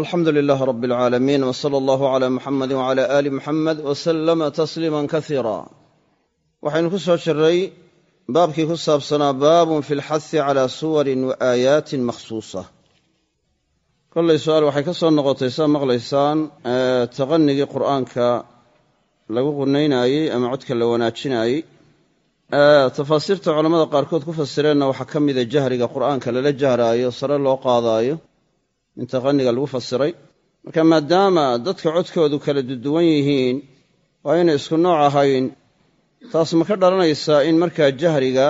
alxamdu lilaah rab alcaalamiin w sala allahu cala muxamadi wcala aali muxamed w salama tasliima kasiira waxaynu ku soo jiray baabkii ku saabsanaa baabun fi lxahi cala suwarin wa aayaatin makhsuusa. Kollay su'aal waxay ka soo noqotay saa maqlaysaan taqanigii qur'aanka lagu qunaynaayey ama codka la wanaajinaayey tafaasiirta culammada qaarkood ku fasireenna waxaa ka mida jahriga qur'aanka lala jahraayo sare loo in taqaniga lagu fasiray. Marka maadaama dadka codkoodu kala duduwan yihiin waa inay isku nooc ahayn taas ma ka dhalanaysaa in markaa jahriga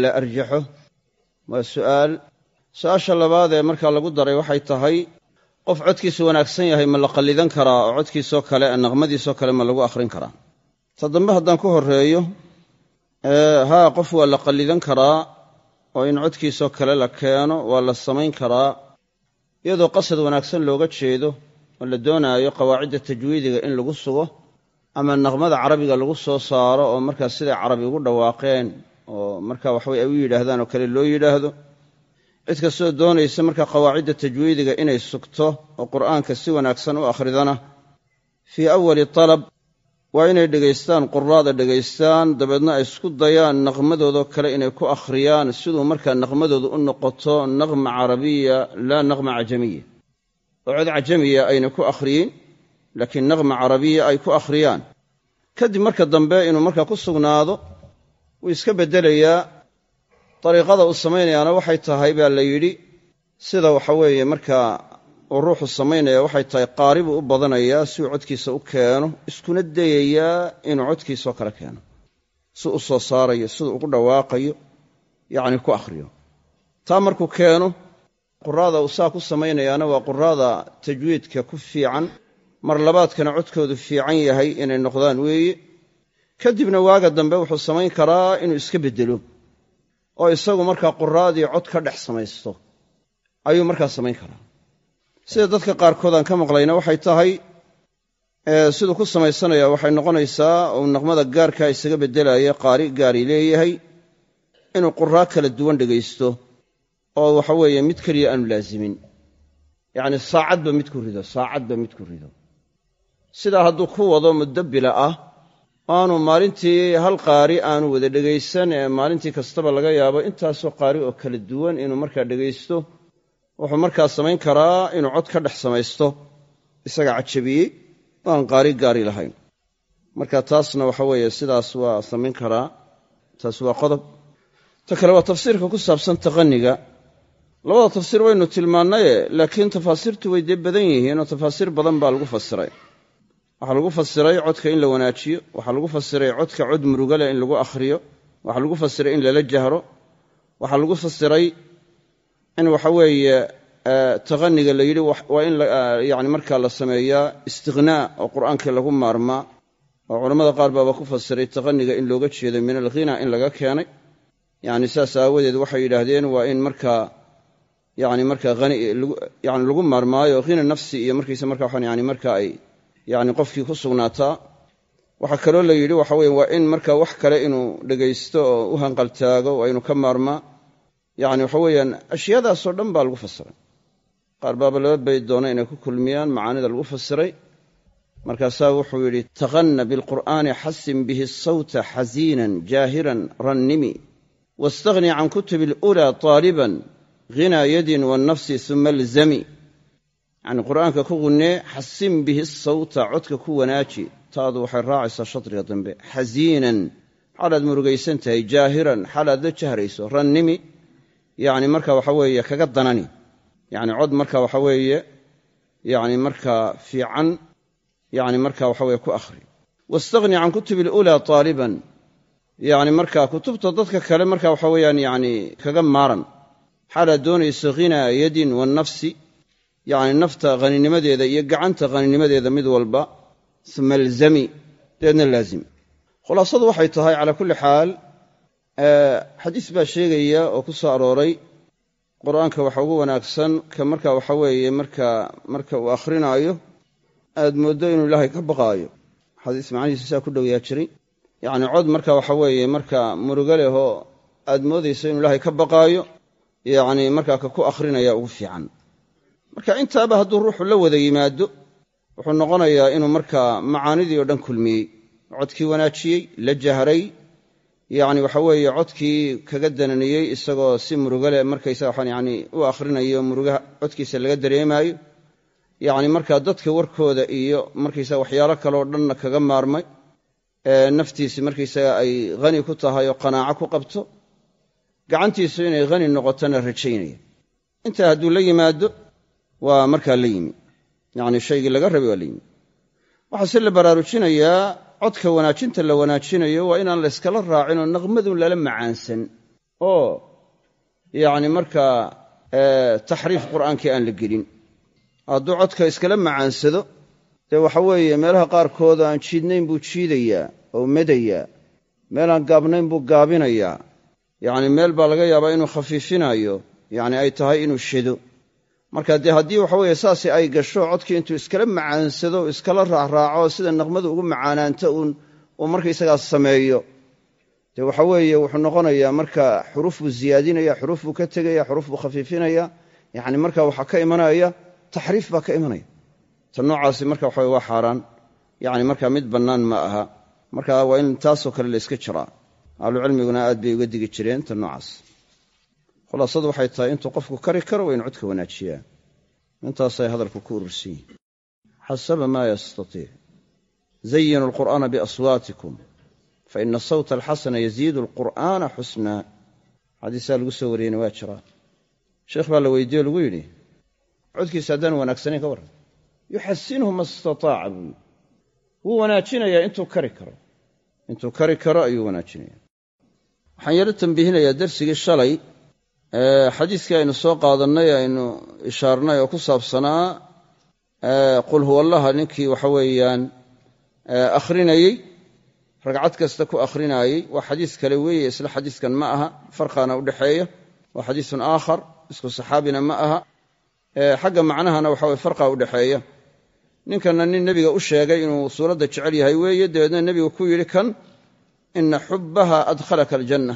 la arjaxo? Waa su'aal. Su'aasha labaad ee markaa lagu daray waxay tahay qof codkiisu wanaagsan yahay ma la qallidan karaa oo codkiisoo kale naqmadiisoo kale ma lagu akhrin karaa? Ta haddaan ku horreeyo haa qof waa la qallidan karaa oo in codkiisoo kale la keeno waa la samayn karaa iyadoo qasad wanaagsan looga jeedo oo la doonaayo qawaacidda tajwiidiga in lagu sugo ama naqmada carabiga lagu soo saaro oo markaa siday carabi ugu dhawaaqeen oo marka waxaweye ay u yidhaahdaan oo kale loo yidhaahdo. Cid kastoo doonaysa marka qawaacidda tajwiidiga inay sugto oo qur'aanka si wanaagsan u akhridana fii awali talab waa inay dhegaystaan quraada dhegaystaan dabeedna ay isku dayaan naqmadoodoo kale inay ku akhriyaan. Siduu markaa naqmadoodu u noqoto naqma carabiya laa naqma cajamiya. Oo cod cajamiya ayna ku akhriyin laakiin naqma carabiya ay ku akhriyaan. Kadib marka dambe inuu markaa ku sugnaado wuu iska beddelayaa. Dariiqada uu samaynayaana waxay tahay baa la yidhi sida waxa weeye markaa uu ruuxu samaynaya waxay tahay qaari buu u badanayaa si uu codkiisa u keeno iskuna dayayaa inuu codkiisao kale keeno. Si u soo saarayo siduu ugu dhawaaqayo yacni ku akhriyo. Taa markuu keeno quraada uu saa ku samaynayaana waa quraada tajwiidka ku fiican. Mar labaadkana codkoodu fiican yahay inay noqdaan weeye. Kadibna waaga dambe wuxuu samayn karaa inuu iska beddelo. Oo isagu markaa quraadii cod ka dhex samaysto ayuu markaa samayn karaa sida dadka qaarkood aan ka maqlayna waxay tahay siduu ku samaysanaya waxay noqonaysaa uu naqmada gaarkaa isaga beddelaya qaari gaari leeyahay inuu quraa kala duwan dhegaysto oo waxa weeye mid keliya aanu laazimin. Yacni saacadba mid ku rido saacadba mid ku rido. Sidaa hadduu ku wado mudabbila ah aanu maalintii hal qaari aanu wada dhegaysan ee maalintii kastaba laga yaabo intaasoo qaari oo kala duwan inuu markaa dhegaysto wuxuu markaa samayn karaa inuu cod ka dhex samaysto isaga cajabiyey oo aan qaari gaari lahayn. Marka taasna waxa weeye sidaas waa samayn karaa taas waa qodob. Ta kale waa tafsiirka ku saabsan taqaniga. Labada tafsiir waynu tilmaannaye laakiin tafaasiirtu way dee badan yihiin oo tafaasiir badan baa lagu fasiray waxaa lagu fasiray codka in la wanaajiyo waxaa lagu fasiray codka cod murugale in lagu akhriyo waxaa lagu fasiray in lala jahro waxaa lagu fasiray in waxa weeye taqaniga la yidhi waa in yani markaa la sameeyaa istiqhnaa oo qur'aankii lagu maarmaa oo culammada qaar baaba ku fasiray taqaniga in looga jeedo min alghina in laga keenay. Yani saas aawadeed waxay yidhaahdeen waa in markaa yani markaa yani lagu maarmaayo hina nafsi iyo markiisa marka waxaan yani marka ay yani qofkii ku sugnaataa. Waxaa kaloo la yidhi waxa weye waa in marka wax kale inuu dhegaysto oo u hanqaltaago waa inuu ka maarmaa yani waxa weeyaan ashyaadaasoo dhan baa lagu fasiray. Qaar baaba laba bayd doona inay ku kulmiyaan macaanida lagu fasiray. Markaasaa wuxuu yidhi taqanna bilqur'aani xasin bihi sawta xasiinan jaahiran rannimi. Waاstaghni can kutubi alulaa taaliban ghinaa yadin wannafsi uma alzami. Yacni qur'aanka ku qunnee xasin bihi sawta codka ku wanaaji. Taadu waxay raacaysaa shadriga dambe. Xasiinan xaalaad murugaysan tahay jaahiran xaalaad la jahrayso rannimi yacni marka waxa weeye kaga danani. Yacni cod marka waxa weeye yacni markaa fiican yacni marka waxa weye ku akhri. Waاstaghni can kutubi alulaa taaliban. Yacni marka kutubta dadka kale marka waxa weeyaan yacni kaga maaran. Xaalaad doonayso ghinaa yadin wannafsi yacni nafta haninimadeeda iyo gacanta haninimadeeda mid walba uma alzami dabeedna laazim. Khulaasadu waxay tahay calaa kulli xaal xadiis baa sheegaya oo ku soo arooray qur'aanka waxa ugu wanaagsan ka marka waxa weeye marka marka uu akhrinaayo aad mooddo inuu ilaahay ka baqaayo. Xadiis macnihiisa saa ku dhowyaa jiray. Yacni cod marka waxa weeye marka murugo leh oo aad moodayso inuu ilaahay ka baqaayo yacni markaa ka ku akhrinaya ugu fiican. Marka intaaba hadduu ruuxu la wada yimaado wuxuu noqonayaa inuu markaa macaanidii oo dhan kulmiyey. Codkii wanaajiyey la jahray yacni waxa weeye codkii kaga dananiyey isagoo si murugale markaysaga waxaan yani u akhrinayo murugaha codkiisa laga dareemaayo. Yacni markaa dadka warkooda iyo markaysaga waxyaalo kaleoo dhanna kaga maarmay ee naftiisi markaysaga ay hani ku tahay oo qanaaco ku qabto gacantiisu inay hani noqotona rajaynaya. Intaa hadduu la yimaado waa markaa la yimi. Yacni shaygii laga rabay waa la yimi. Waxaa se la baraarujinayaa codka wanaajinta la wanaajinayo waa inaan la yskala raacin oo naqmadun lala macaansan. Oo yacni markaa taxriif qur'aankii aan la gelin. Hadduu codka iskala macaansado dee waxa weeye meelaha qaarkood aan jiidnayn buu jiidayaa oo medayaa meelaan gaabnayn buu gaabinayaa yacni meel baa laga yaabaa inuu khafiifinaayo. Yacni ay tahay inuu shido marka dee haddii waxa weeye saasi ay gasho codkii intuu iskala macaansado iskala raacraaco sida naqmadu ugu macaanaanta uu markaysagaa sameeyo. Dee waxa weeye wuxuu noqonayaa marka xuruuf buu ziyaadinaya xuruuf buu ka tegaya xuruuf buu khafiifinaya yacni marka waxaa ka imanaya taxriif baa ka imanaya. Ta noocaasi marka waxa waa xaaraan. Yacni marka mid bannaan ma aha. Marka waa in taasoo kale la iska jiraa. Ahlucilmiguna aad bay uga digi jireen ta noocaas khulaasadu waxay tahay intuu qofku kari karo waa inu codka wanaajiyaa intaasay hadalku ku urursan yihiin xasaba maa yastaiic zayinu alqur'aana biaswaatikum. Faina sawta alxasana yaziidu alqur'aana xusnaa. Xadiisaa lagu soo wariyeyna waa jiraa sheekh baa la weydiiye o lagu yidhi codkiisa haddaan wanaagsanayn ka warran. Yuxasinhu ma istataaca buu yidhi. Wuu wanaajinayaa intuu kari karo. Intuu kari karo ayuu wanaajinaya waxaan yaro tambiihinayaa darsigii shalay xadiiskii aynu soo qaadannay aynu ishaarnay oo ku saabsanaa qul huwa allaha ninkii waxa weeyaan akhrinayey ragcad kasta ku akhrinayey waa xadiis kale weeye isla xadiiskan ma aha farqaana u dhexeeya waa xadiisun aakhar isku saxaabina ma aha xagga macnahana waxa weye farqa u dhexeeya ninkana nin nebiga u sheegay inuu suuradda jecel yahay weeye dabeedna nebigu ku yidhi kan ina xubbaha adkhalaka aljanna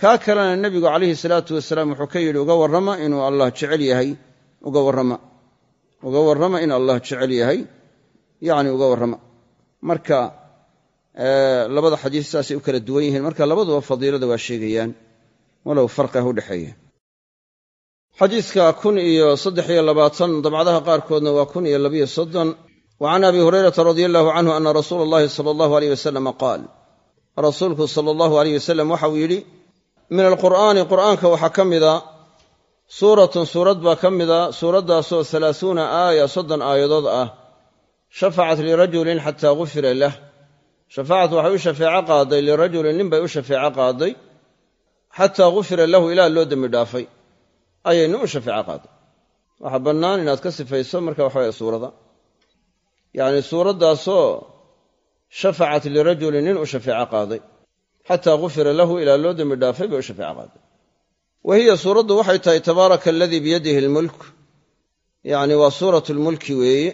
kaa kalena nebigu calayhi salaatu wasalaam wuxuu ka yidhi uga warrama inuu allah jecel yahay. Uga warrama. Uga warrama in allah jecel yahay. Yacni uga warrama. Marka labada xadiis saasay u kala duwan yihiin. Marka labaduba fadiilada waa sheegayaan. Walow farqih u dhexeeya. Xadiiska kun iyo saddex iyo labaatan dabcadaha qaarkoodna waa kun iyo labiyo soddon. Wa can abi hurayrata radia allahu canhu ana rasuula allahi sala allahu aleyh wasalama qaal. Rasuulku sala allahu aleyh wasalam waxauu yidhi min alqur'aani qur'aanka waxaa ka mida suuratun suurad baa ka mida suuraddaasoo halaasuuna aaya soddon aayadood ah. Shafacat lirajulin xataa gufira lah. Shafaacat waxay u shafeeco qaaday lirajulin nin bay u shafeeco qaaday. Xataa gufira lahu ilaa loo dembi dhaafay. Ayay nin u shafeeco qaaday. Waxaa bannaan inaad ka sifayso marka waxaweye suurada yacni suuraddaasoo shafacat lirajulin nin u shafeeco qaaday xataa gufira lahu ilaa loo dembi dhaafay bay u shafeeco qaaday wa hiya suuraddu waxay tahay tabaaraka aladii biyadihi almulk. Yacni waa suuratu lmulki weeye.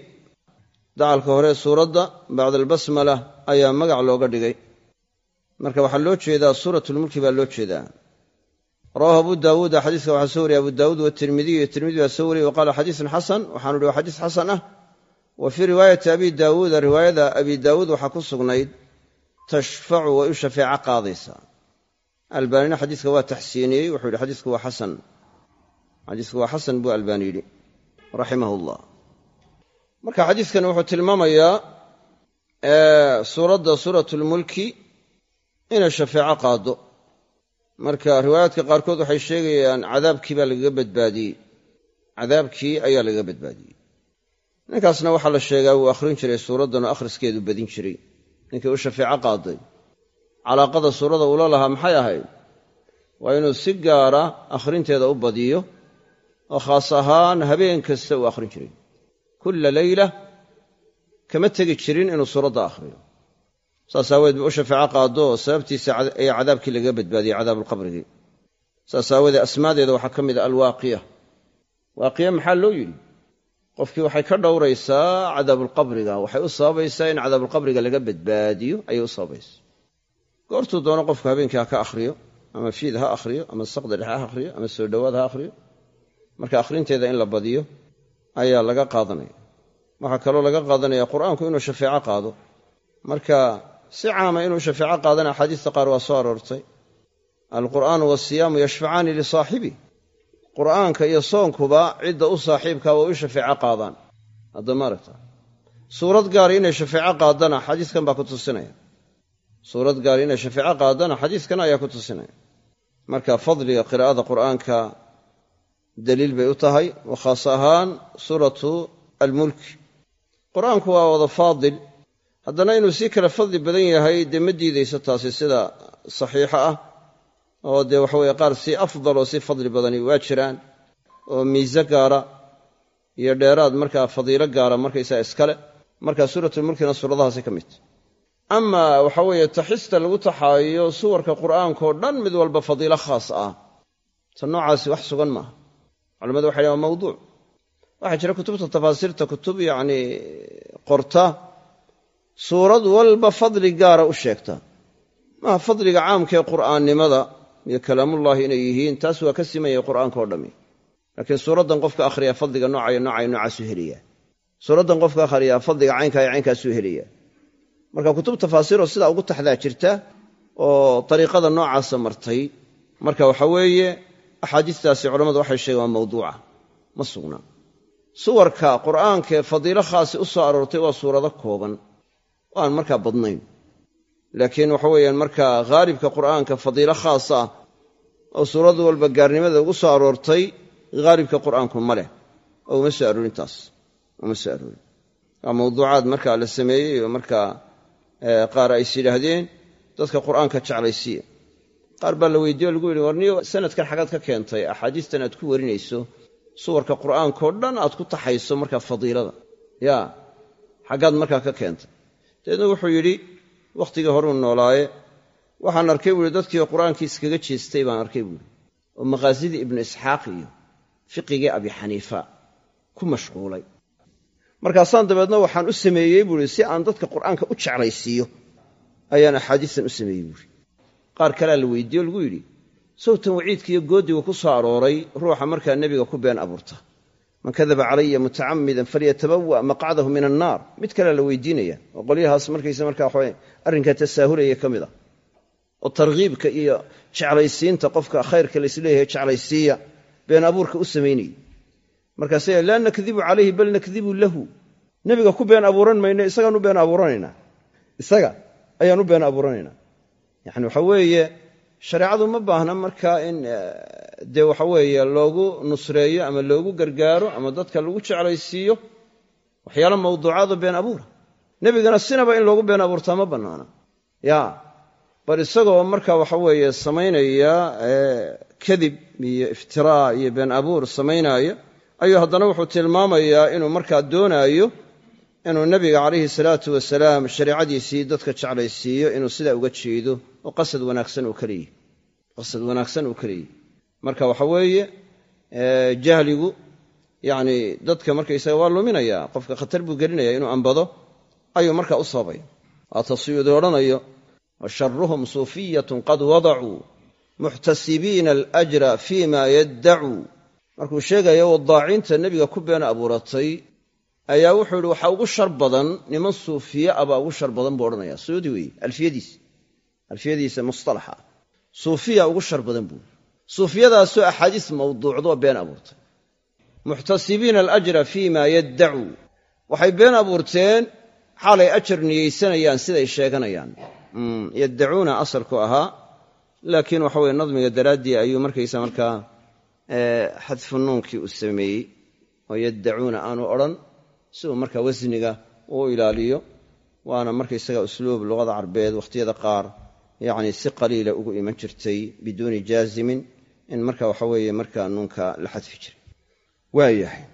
Dacalka hore suuradda bacda albasmala ayaa magac looga dhigay. Marka waxaa loo jeedaa suuratulmulki baa loo jeedaa. Rawahu abu daawuuda xadiiska waxaa soo wariyay abu daawuud watirmidiy tirmidi baa soo wariyey wa xadiisun xasan waxaanu ihi waa xadiis xasan ah. Wa fii riwaayati abi daawuuda riwaayada abi daawuud waxaa ku sugnayd tashfacu way u shafeeco qaadaysaa albaanina xadiiska waa taxsiiniyey wuxuu yidhi xadiisku waa xasan. Xadiisku waa xasan buu albaani yidhi raximah llah marka xadiiskani wuxuu tilmaamayaa suuradda suuratulmulki inay shafeeco qaado marka riwaayaadka qaarkood waxay sheegayaan cadaabkii baa lagaga badbaadiyey. Cadaabkii ayaa lagaga badbaadiyey. Ninkaasna waxaa la sheegaa wuu akhrin jiray suuraddan oo badin jiray ninkii u shafeeco qaaday. Calaaqada suurada uula lahaa maxay ahayd? Waa inuu si gaara akhrinteeda u badiyo oo khaas ahaan habeen kasta uu akhrin jiray. Kulla leyla kama tegi jirin inuu suuradda akhriyo. Saas aaweed ba u shafeeco qaado sababtiisa ayaa cadaabkii lagaga badbaadiyey cadaabuulqabrigii saas aawoodee asmaadeeda waxaa ka mid a alwaaqiya. Waaqiya maxaa loo yidhi qofkii waxay ka dhowraysaa cadaabulqabriga waxay u sababaysaa in cadaabulqabriga laga badbaadiyo ayay u sababaysa goortuu doono qofku habeenkii ha ka akhriyo ama fiid ha akhriyo ama saqda dhexe ha akhriyo ama soo dhowaad ha akhriyo. Marka akhrinteeda in la badiyo ayaa laga qaadanaya. Waxaa kaloo laga qaadanaya qur'aanku inuu shafeeco qaado. Marka si caama inuu shafeeco qaadana axaadiista qaar waa soo aroortay. Alqur'aanu wasiyaamu yashfacaani lisaaxibi qur'aanka iyo soonkuba cidda u saaxiibkaa way u shafeeco qaadaan. Hadda maaragta suurad gaari inay shafeeco qaadana xadiiskan baa ku tusinaya. Suurad gaari inay shafeeco qaadana xadiiskan ayaa ku tusinaya. Marka fadliga qiraa'ada qur'aanka daliil bay u tahay wa khaas ahaan suuratu almulk. Qur'aanku waa wada faadil. Haddana inuu si kale fadli badan yahay dee ma diidayso taasi sida saxiixa ah oo dee waxa weye qaar si afdal oo si fadli badani waa jiraan oo miise gaara iyo dheeraad markaa fadiilo gaara markaysaa iskale. Marka suuratulmulkina suuradahaasi ka midta ama waxa weeye taxista lagu taxaayo suwarka qur'aankao dhan mid walba fadiilo khaas ah. Ta noocaasi wax sugan maaha. Culamadu waxay dhahan waa mawduuc. Waxaa jira kutubta tafaasiirta kutub yacni qorta suurad walba fadli gaara u sheegta. Maaha fadliga caamkaee qur'aannimada iyo kalaamullaahi inay yihiin taas waa ka simanyay qur'aanka oo dhammi laakiin suuraddan qofka akhriya fadliga noocayo noocayo noocaasuu helaya suuraddan qofka akhriyaa fadliga caynkaa iyo caynkaasuu helaya marka kutub tafaasiiroo sidaa ugu taxdaa jirta oo dariiqada noocaasa martay marka waxa weeye axaadiistaasi culammadu waxay sheegeen waa mawduuca. Ma sugnaa suwarka qur'aankaee fadiilo khaasi u soo aroortay waa suurado kooban oo aan markaa badnayn laakiin waxa weeyaan markaa qur'aanka fadiilo khaas ah oo suurad walba gaarnimada ugu soo aroortay haalibka qur'aanku ma leh. Oo uma soo aroorin taas uma soo aroorin. Waa mawduucaad markaa la sameeyey oo markaa qaar ay is yidhaahdeen dadka qur'aanka jeclaysiiya. Qaar baa la weydiiye o lagu yidhi warniyo sanadkan xagaad ka keentay axaadiistan aad ku warinayso suwarka qur'aankao dhan aad ku taxayso markaa fadiilada. Yaa xaggaad markaa ka keentay. Dabeedna wuxuu yidhi wakhtigii horuu noolaaye waxaan arkay buuhi dadkii qur'aankii iskaga jeestay baan arkay buuhi oo maqaasidii ibnu isxaaq iyo fiqigii abi xaniifa ku mashquulay. Markaasaan dabeedna waxaan u sameeyey buuhi si aan dadka qur'aanka u jeclaysiiyo ayaan axaadiistan u sameeyey buuhi qaar kalea la weydiiye o lagu yidhi sawtan waciidkiiyo goodigu ku soo arooray ruuxa markaa nebiga ku been abuurta man kadaba calaya mutacamidan falyatabawa maqcadahu min annaar. Mid kalea la weydiinaya oo qolyahaas markaysa markaa waxawe arrinkaa tasaahulaya ka mid a. Oo targhiibka iyo jeclaysiinta qofka khayrka laisleeyahay jeclaysiiya been abuurka u samaynayay markaase laa nakdibu calayhi bal nakdibu lahu. Nebiga ku been abuuran mayno isagaan u been abuuranaynaa. Isaga ayaan u been abuuranaynaa. Yacni waxa weeye shareecadu ma baahna markaa in dee waxa weeye loogu nusreeyo ama loogu gargaaro ama dadka lagu jeclaysiiyo waxyaala mawduucaado been abuura. Nebigana sinaba in loogu been abuurtaa ma bannaana. Ya bal isagoo marka waxa weeye samaynaya kadib iyo iftiraa iyo been abuur samaynaya ayuu haddana wuxuu tilmaamayaa inuu markaa doonaayo inuu nebiga calayhi salaatu wasalaam shareecadiisii dadka jeclaysiiyo inuu sidaa uga jeedo oo qasad wanaagsan uu ka leeyahy qasad wanaagsan uu ka leeyahy marka waxa weeye jahligu yacni dadka markaysaga waa luminayaa qofka khatar buu gelinaya inuu ambado ayuu markaa u sababaya waata suyuudi odhanayo wa sharuhum suufiyatun qad wadacuu muxtasibiina alajra fii ma yaddacuu. Markuu sheegayo wadaacinta nebiga ku been abuuratay ayaa wuxuu yidhi waxaa ugu shar badan niman suufiye ah baa ugu shar badan buu odhanaya suyuudi weeye alfiyadiisa alfiyadiisa mustalaxa. Ah suufiya ugu shar badan buu suufiyadaasoo axaadiis mawduucdoo been abuurtay. Muxtasibiina alajra fii ma yaddacuu waxay been abuurteen xaalay ajar niyeysanayaan siday sheeganayaan. Yaddacuuna asalku ahaa laakiin waxa weye nadmiga daraaddii ayuu markaysa markaa xadfu nuunkii u sameeyey oo yaddacuuna aanu odhan si uu markaa wasniga uu ilaaliyo waana markaysaga usluub luqada carbeed wakhtiyada qaar yacni si qaliila ugu iman jirtay biduuni jaazimin in marka waxa weeye markaa nuunka la xadfi jiray. Waayahay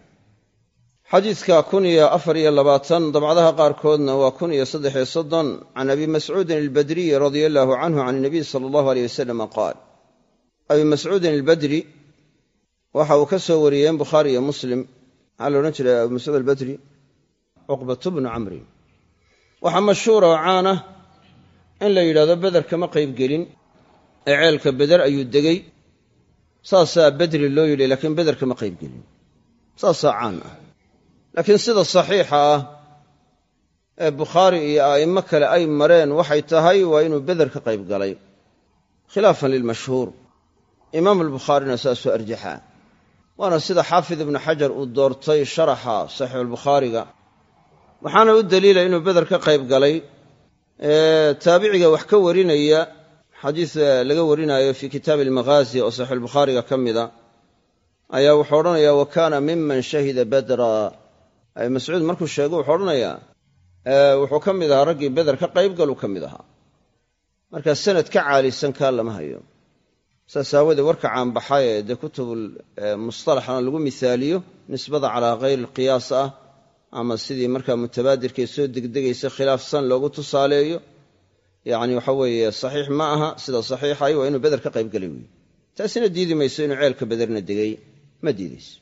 xadiidka kun iyo afar iyo labaatan dabcadaha qaarkoodna waa kun iyo saddexiyo soddon can abi mascuudin albadriyi radia allaahu canhu can inabiy sala allahu aleyh wasalama qaal. Abi mascuudin albadri waxa uu ka soo wariyeen bukhaari iyo muslim maxaa la odhan jiray abu mascuud albadri cuqbatu bnu camrin waxaa mashhuura oo caana in la yidhahdo beder kama qaybgelin ee ceelka beder ayuu degey saasaa bedri loo yidhi laakiin beder kama qaybgelin saasaa caan ah. Laakiin sida saxiixa ah ee bukhaari iyo a'immo kale ay mareen waxay tahay waa inuu beder ka qayb galay. Khilaafan lilmashhuur imaam albukhaarina saasuu arjaxaa waana sida xaafid ibnu xajar uu doortay sharaxa saxiixulbukhaariga waxaana u daliila inuu beder ka qayb galay taabiciga wax ka warinaya xadiis laga warinaayo fii kitaabi almaghaazi oo saxiixulbukhaariga ka mida ayaa wuxuu odhanayaa wa kaana miman shahida badra. Mascuud markuu sheego wuxuu odhanayaa wuxuu ka mid ahaa raggii beder ka qayb galuu ka mid ahaa. Markaa sanad ka caalisan kaa lama hayo saas warka caanbaxa ee dee kutubul mustalaxna lagu mihaaliyo nisbada calaa hayri alqiyaas ah ama sidii markaa mutabaadirkay soo degdegaysa khilaafsan loogu tusaaleeyo yacni waxa weeye saxiix ma aha sida saxiixay waa inuu beder ka qayb galay weeye. Taasina diidi mayso inuu ceelka bederna degay ma diidayso.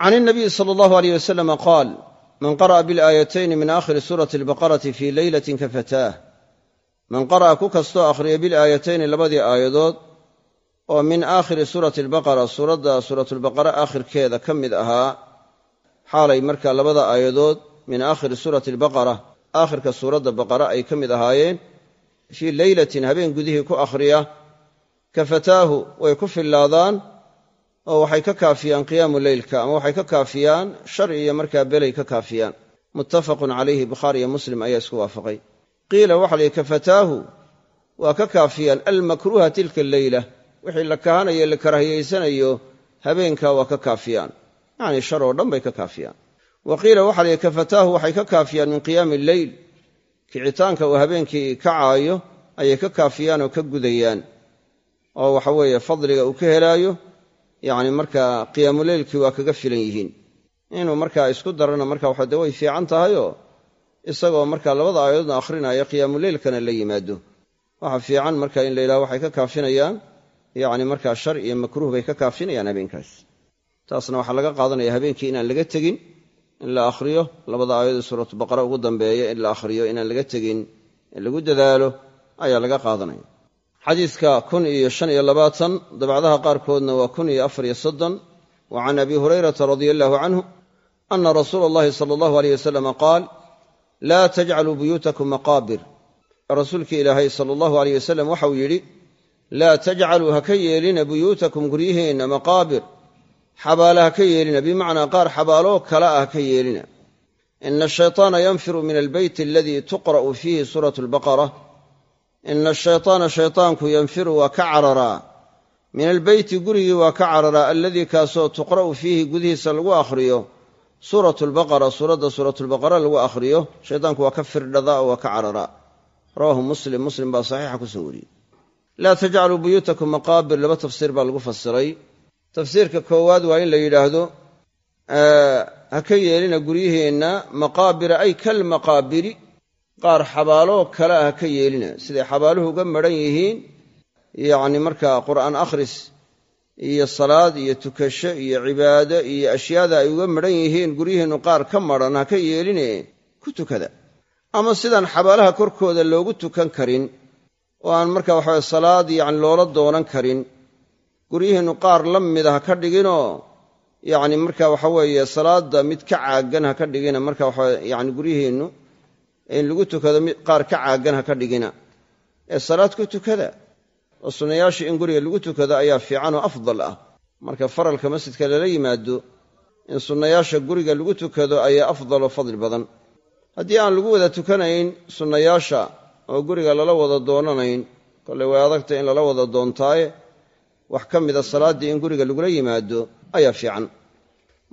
Can inabiyi sala allahu aleyh wasalama qaal man qara'a bilaayatayni min aakhiri suurati albaqarati fii leylatin kafataah man qara'a ku kastoo akhriya bilaayatayni labadii aayadood oo min aakhiri suurati albaqara suuradda suuratulbaqara aakhirkeeda ka mid ahaa xaalay markaa labada aayadood min aakhiri suurati albaqara aakhirka suuradda baqara ay ka mid ahaayeen fii leylatin habeen gudihii ku akhriya kafataahu way ku fillaadaan oo waxay ka kaafiyaan qiyaamu leylka ama waxay ka kaafiyaan shar iyo markaa belay ka kaafiyaan. Muttafaqun calayhi bukhaari iyo muslim ayaa isku waafaqay. Qiila waxa la yidhi kafataahu waa ka kaafiyaan almakruuha tilka alleyla wixii la kahanayo la karahiyaysanayo habeenkaa waa ka kaafiyaan. Yacnii shar oo dhan bay ka kaafiyaan. Wa qiila waxa la yidhi kafataahu waxay ka kaafiyaan min qiyaami alleyl kicitaanka uu habeenkii kacaayo ayay ka kaafiyaan oo ka gudayaan. Oo waxa weeye fadliga uu ka helaayo yacni markaa qiyaamuleylkii waa kaga filan yihiin. Inuu markaa isku darana marka waxa dee way fiican tahayoo isagoo markaa labada aayadoodna akhrinaya qiyaamuleylkana la yimaado. Waxa fiican marka in la yidhaha waxay ka kaafinayaan yacni markaa shar iyo makruuh bay ka kaafinayaan habeenkaas. Taasna waxaa laga qaadanaya habeenkii inaan laga tegin in la akhriyo labada aayadood suuratu baqara ugu dambeeya in la akhriyo inaan laga tegin in lagu dadaalo ayaa laga qaadanaya. Xadiidka kun iyo shan iyo labaatan dabacdaha qaarkoodna waa kun iyo afar iyo soddon wa can abi hurayrata radia allahu canhu ana rasuula allahi sala allahu aleyh wasalama qaal laa tajcaluu buyuutakum maqaabir. Rasuulkii ilaahay sala allahu aleyh wasalam waxauu yidhi laa tajcaluu ha ka yeelina buyuutakum guryaheenna maqaabir. Xabaale ha ka yeelina bimacnaa qaar xabaaloo kale ah ka yeelina. Ina ashaytaana yanfiru min albeyt aladii tuqra'u fiihi suuratu albaqara. Ina ashaytaana shaytaanku yanfiru waa ka cararaa. Min albeyti gurigii waa ka cararaa alladii kaasoo tuqra'u fiihi gudihiisa lagu akhriyo. Suuratu lbaqara suuradda suuratulbaqara lagu akhriyo. Shaytaanku waa ka firdhadaa oo waa ka cararaa. Rawaahu muslim muslim baa saxiixa ku soo wariyey laa tajcaluu buyuutakum maqaabir. Laba tafsiir baa lagu fasiray. Tafsiirka koowaad waa in la yidhaahdo ha ka yeelina guryaheenna maqaabira ay kalmaqaabiri qaar xabaaloo kale ah ha ka yeelina. Siday xabaaluhu uga madhan yihiin yacni markaa qur'aan akhris iyo salaad iyo tukasho iyo cibaado iyo ashyaada ay uga madhan yihiin guryaheennu qaar ka madhan ha ka yeeline ku tukada. Ama sidaan xabaalaha korkooda loogu tukan karin oo aan marka waxaweye salaad yacni loola doonan karin guryaheennu qaar la mida ha ka dhiginoo yacni marka waxa weeye salaadda mid ka caaggan ha ka dhigina marka waxawe yacni guryaheennu in lagu tukado mid qaar ka caaggan ha ka dhigina ee salaad ku tukada oo sunnayaashii in guriga lagu tukado ayaa fiican oo afdal ah. Marka faralka masjidka lala yimaado in sunnayaasha guriga lagu tukado ayaa afdal oo fadli badan. Haddii aan lagu wada tukanayn sunnayaasha oo guriga lala wada doonanayn. Kollay way adagtay in lala wada doontaaye. Wax ka mida salaaddii in guriga lagula yimaado ayaa fiican.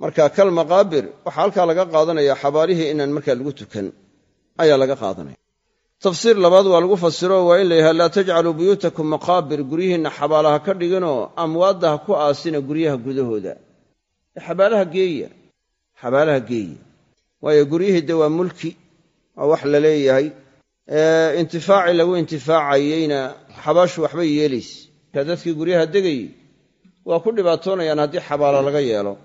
Marka kal maqaabir waxaa halkaa laga qaadanaya xabaalihii inaan markaa lagu tukan ayaa laga qaadanaya. Tafsiir labaad waa lagu fasiro waa in la yidhaha laa tajcaluu buyuutakum maqaabir guryihiinna xabaalaha ka dhiginoo amwaadda ha ku aasina guryaha gudahooda. Ee xabaalaha geeya xabaalaha geeya waayo guryihii de waa mulki waa wax la leeyahay intifaaci lagu intifaacayeyna xabaashu waxbay yeelayse markaa dadkii guryaha degayey waa ku dhibaatoonayaan haddii xabaalo laga yeelo.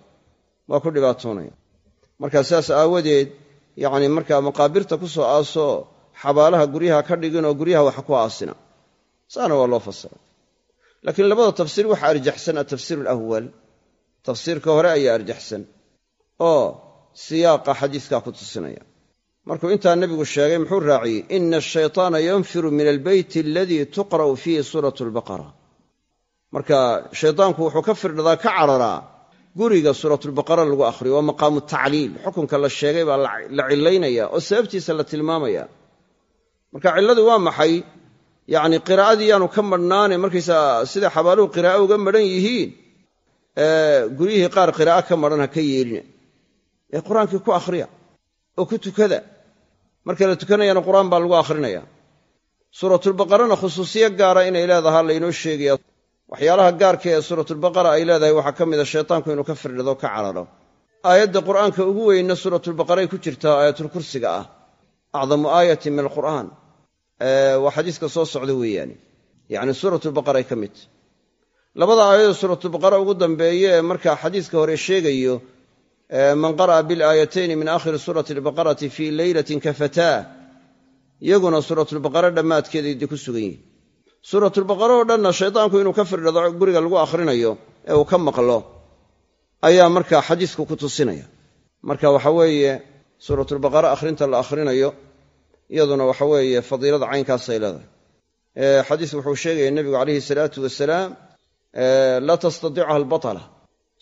Waa ku dhibaatoonayaan. Marka sidaas aawadeed yacni markaa maqaabirta ku soo aasoo xabaalaha guryaha ka dhiginoo guryaha wax ku aasina. Saana waa loo fasiray laakiin labada tafsiir waxaa arjaxsan atafsiir alawal tafsiirka hore ayaa arjaxsan. Oo siyaaqa xadiiskaa ku tusinaya markuu intaa nebigu sheegay muxuu raaciyey ina ashaytaana yanfiru min albeyti aladii tuqra'u fiihi suuratu albaqara marka shaydaanku wuxuu ka firdhadaa ka cararaa guriga suuratulbaqara lagu akhriyo waa maqaamu tacliil. Xukunka la sheegay baa la cilaynaya oo sababtiisa la tilmaamaya. Marka cilladu waa maxay? Yacni qiraa'adii yaanu ka madhnaane markaysaa sida xabaaluhu qiraa'o uga madhan yihiin guryihii qaar qiraa'o ka madhan ha ka yeelina ee qur'aankii ku akhriya oo ku tukada. Marka la tukanayana qur'aan baa lagu akhrinaya. Suuratulbaqarana khusuusiyo gaara inay leedahaa laynoo sheegaya waxyaalaha gaarka ee suuratulbaqara ay leedahay waxaa ka mida shaytaanku inuu ka firdhado ka cararo aayadda qur'aanka ugu weynna suuratulbaqaray ku jirtaa aayatulkursiga ah. Acdamu aayatin min alqur'aan. Waa xadiiska soo socda weeyaane yacni suuratulbaqaray ka mid. Labada aayadoo suuratulbaqara ugu dambeeye ee markaa xadiiska hore sheegayo man qara'a bilaayatayni min aakhiri suurati albaqarati fii leylatin kafataa. Iyaguna suuratulbaqara dhammaadkeeday dee ku sugan yihiin suuratulbaqara oo dhanna shaydaanku inuu ka firdhado guriga lagu akhrinayo ee uu ka maqlo ayaa markaa xadiisku ku tusinaya. Marka waxa weeye suuratulbaqara akhrinta la akhrinayo iyaduna waxa weeye fadiilada caynkaasay leedahay. Xadiis wuxuu sheegaya nebigu calayhi salaatu wasalaam laa tastadiicuha albatala.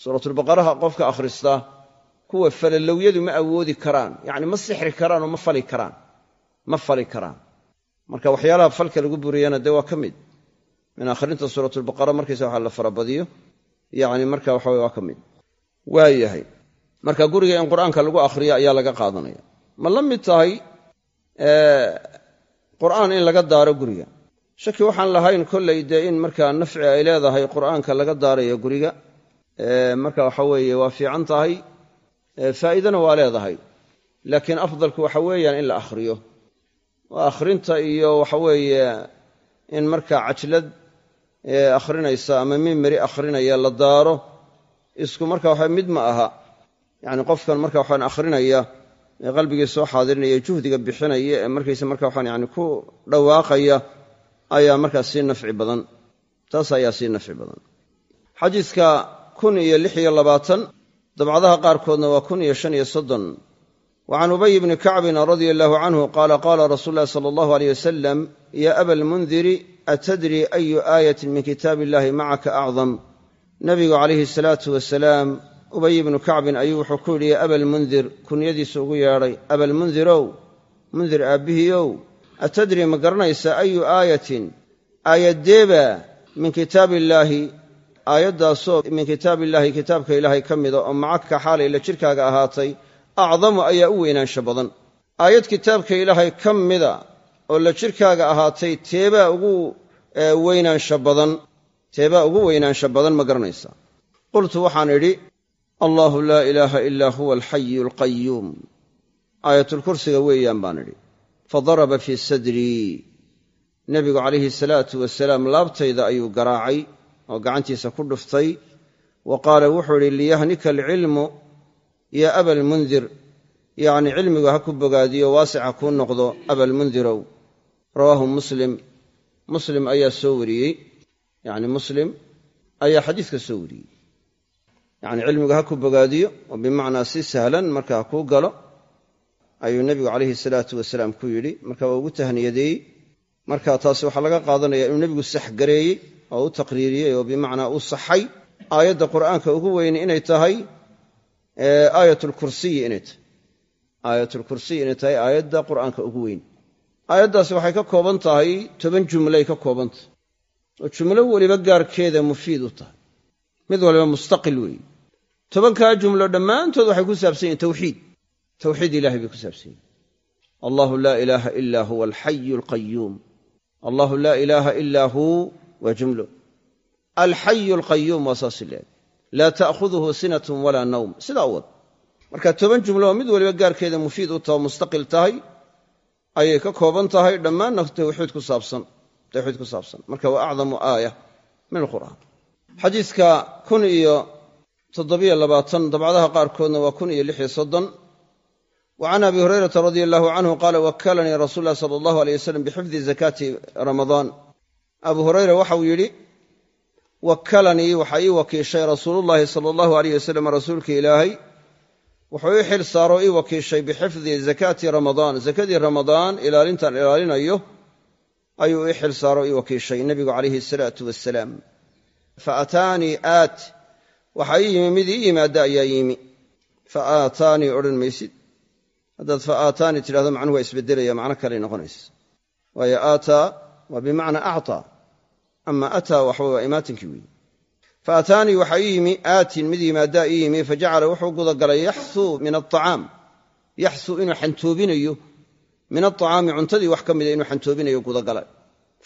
Suuratulbaqaraha qofka akhrista kuwa falalowyadu ma awoodi karaan. Yacni ma sixri karaan oo ma fali karaan. Ma fali karaan. Marka waxyaalaha falka lagu buriyana dee waa ka mid. Min akhrinta suuratulbaqara markaysa waxa la farabadiyo. Yacni marka waxa waa ka mid. Waayahay marka guriga in qur'aanka lagu akhriyo ayaa laga qaadanaya. Ma la mid tahay qur'aan in laga daaro guriga? Shaki waxaan lahayn kollay dee in markaa nafci ay leedahay qur'aanka laga daarayo guriga marka waxa weeye waa fiican tahay faa'iidana waa leedahay. Laakiin afdalku waxa weeyaan in la akhriyo. Waa akhrinta iyo waxa weeye in markaa cajlad akhrinaysa ama mimari akhrinaya la daaro isku marka waxa mid ma aha. Yacni qofkan marka waxaan akhrinaya ee qalbigii soo xaadirinaya juhdiga bixinaya ee markaysa marka waxaan yani ku dhawaaqaya ayaa markaa sii nafci badan. Taas ayaa sii nafci badan. Xadiiska kun iyo lix iyo labaatan dabcadaha qaarkoodna waa kun iyo shan iyo soddon. Wa can ubay bni kacbin radia allahu canhu qaala qaala rasuulu llahi sala allahu aleyh wasalam ya aba lmundiri atadri ayu aayatin min kitaabi illahi macaka acdam nabigu calayhi salaatu wasalaam ubay ibnu kacbin ayuu wuxuu ku yidhi ya abalmundir kunyadiisu ugu yeedhay. Abalmundirow mundir aabbihiiow atadri ma garanaysa ayu aayatin? Aayaddeeba min kitaabi illaahi aayaddaasoo min kitaabi illaahi kitaabka ilaahay ka mida oo macaka xaalay la jidhkaaga ahaatay acdamu ayaa u weynaansha badan. Aayad kitaabka ilaahay ka mida oo la jidhkaaga ahaatay teebaa ugu weynaansha badan. Teebaa ugu weynaansha badan ma garanaysa. Qultu waxaan idhi allaahu laa ilaaha ilaa huwa alxayu alqayuum aayatulkursiga weeyaan baan idhi. Fadaraba fii sadrii nebigu calayhi salaatu wasalaam laabtayda ayuu garaacay oo gacantiisa ku dhuftay wa qaala wuxuu idhi liyahnika alcilmu ya abalmundir yacni cilmigu ha ku bogaadiyo waasica kuu noqdo abalmundirow rawaahu muslim. Muslim ayaa soo wariyey. Yacni muslim ayaa xadiiska soo wariyey. Yacni cilmigu ha ku bogaadiyo oo bimacnaa si sahlan marka ha kuu galo ayuu nebigu calayhi salaatu wasalaam ku yidhi. Marka waa ugu tahniyadeeyey. Marka taasi waxaa laga qaadanaya inuu nebigu saxgareeyey oo u taqriiriyey oo bimacnaa u saxay aayadda qur'aanka ugu weyni inay tahay aayatulkursiyi inay tahay. Aayatulkursiyi inay tahay aayadda qur'aanka ugu weyn. Aayaddaasi waxay ka kooban tahay toban jumlay ka kooban tahay. Oo jumlo weliba gaarkeeda mufiid u tahay. Mid waliba mustaqil weeye tobankaa jumlo dhammaantood waxay ku saabsan yihiin tawxiid. Tawxiid ilahay bay ku saabsan yihiin allahu laa ilaaha ilaa huwa alxayu alqayuum allahu laa ilaaha ilaa huu waa jumlo alxayu alqayuum waa saasi leeg laa ta'khuduhu sinatun walaa nawm. Sidaa u wad. Marka toban jumlo oo mid waliba gaarkeeda mufiid u taho mustaqil tahay ayay ka kooban tahay dhammaanna tawxiid ku saabsan tawxiid ku saabsan. Marka waa acdamu aaya min alqur'aan. Xadiiska kun iyo toddobiyo labaatan dabcadaha qaarkoodna waa kun iyo lix iyo soddon. Wa can abi hurayrata radia allahu canhu qaala wakalanii rasuul llahi sala allahu aleyh abu hurayra waxauu yidhi wakalanii waxaa ii wakiishay rasuulullaahi sala allahu aleyh wasalam rasuulka ilaahay. Wuxuu ii xil saaro ii wakiishay bixifdi zakaati ramadaan. Zakadii ramadaan ilaalintaan ilaalinayo ayuu ii xil saaro ii wakiishay nebigu calayhi salaatu wasalaam fa aataanii aat waxaa ii yimi mid ii yimaada ayaa yimi. Fa aataanii odhan maysid. Haddaad fa aataanii tidhahdo macnuhu waa isbeddelaya macno kaley noqonaysa. Waayo aataa waa bimacnaa actaa ama ataa waxawa waa imaatinkii weeye fa aataanii waxaa ii yimi aatin mid yimaaddaa ii yimi fajacala wuxuu gudagalay yaxsuu min aacaam yaxsuu inuu xantoobinayo. Min aacaami cuntadii wax ka mida inuu xantoobinayo gudagalay.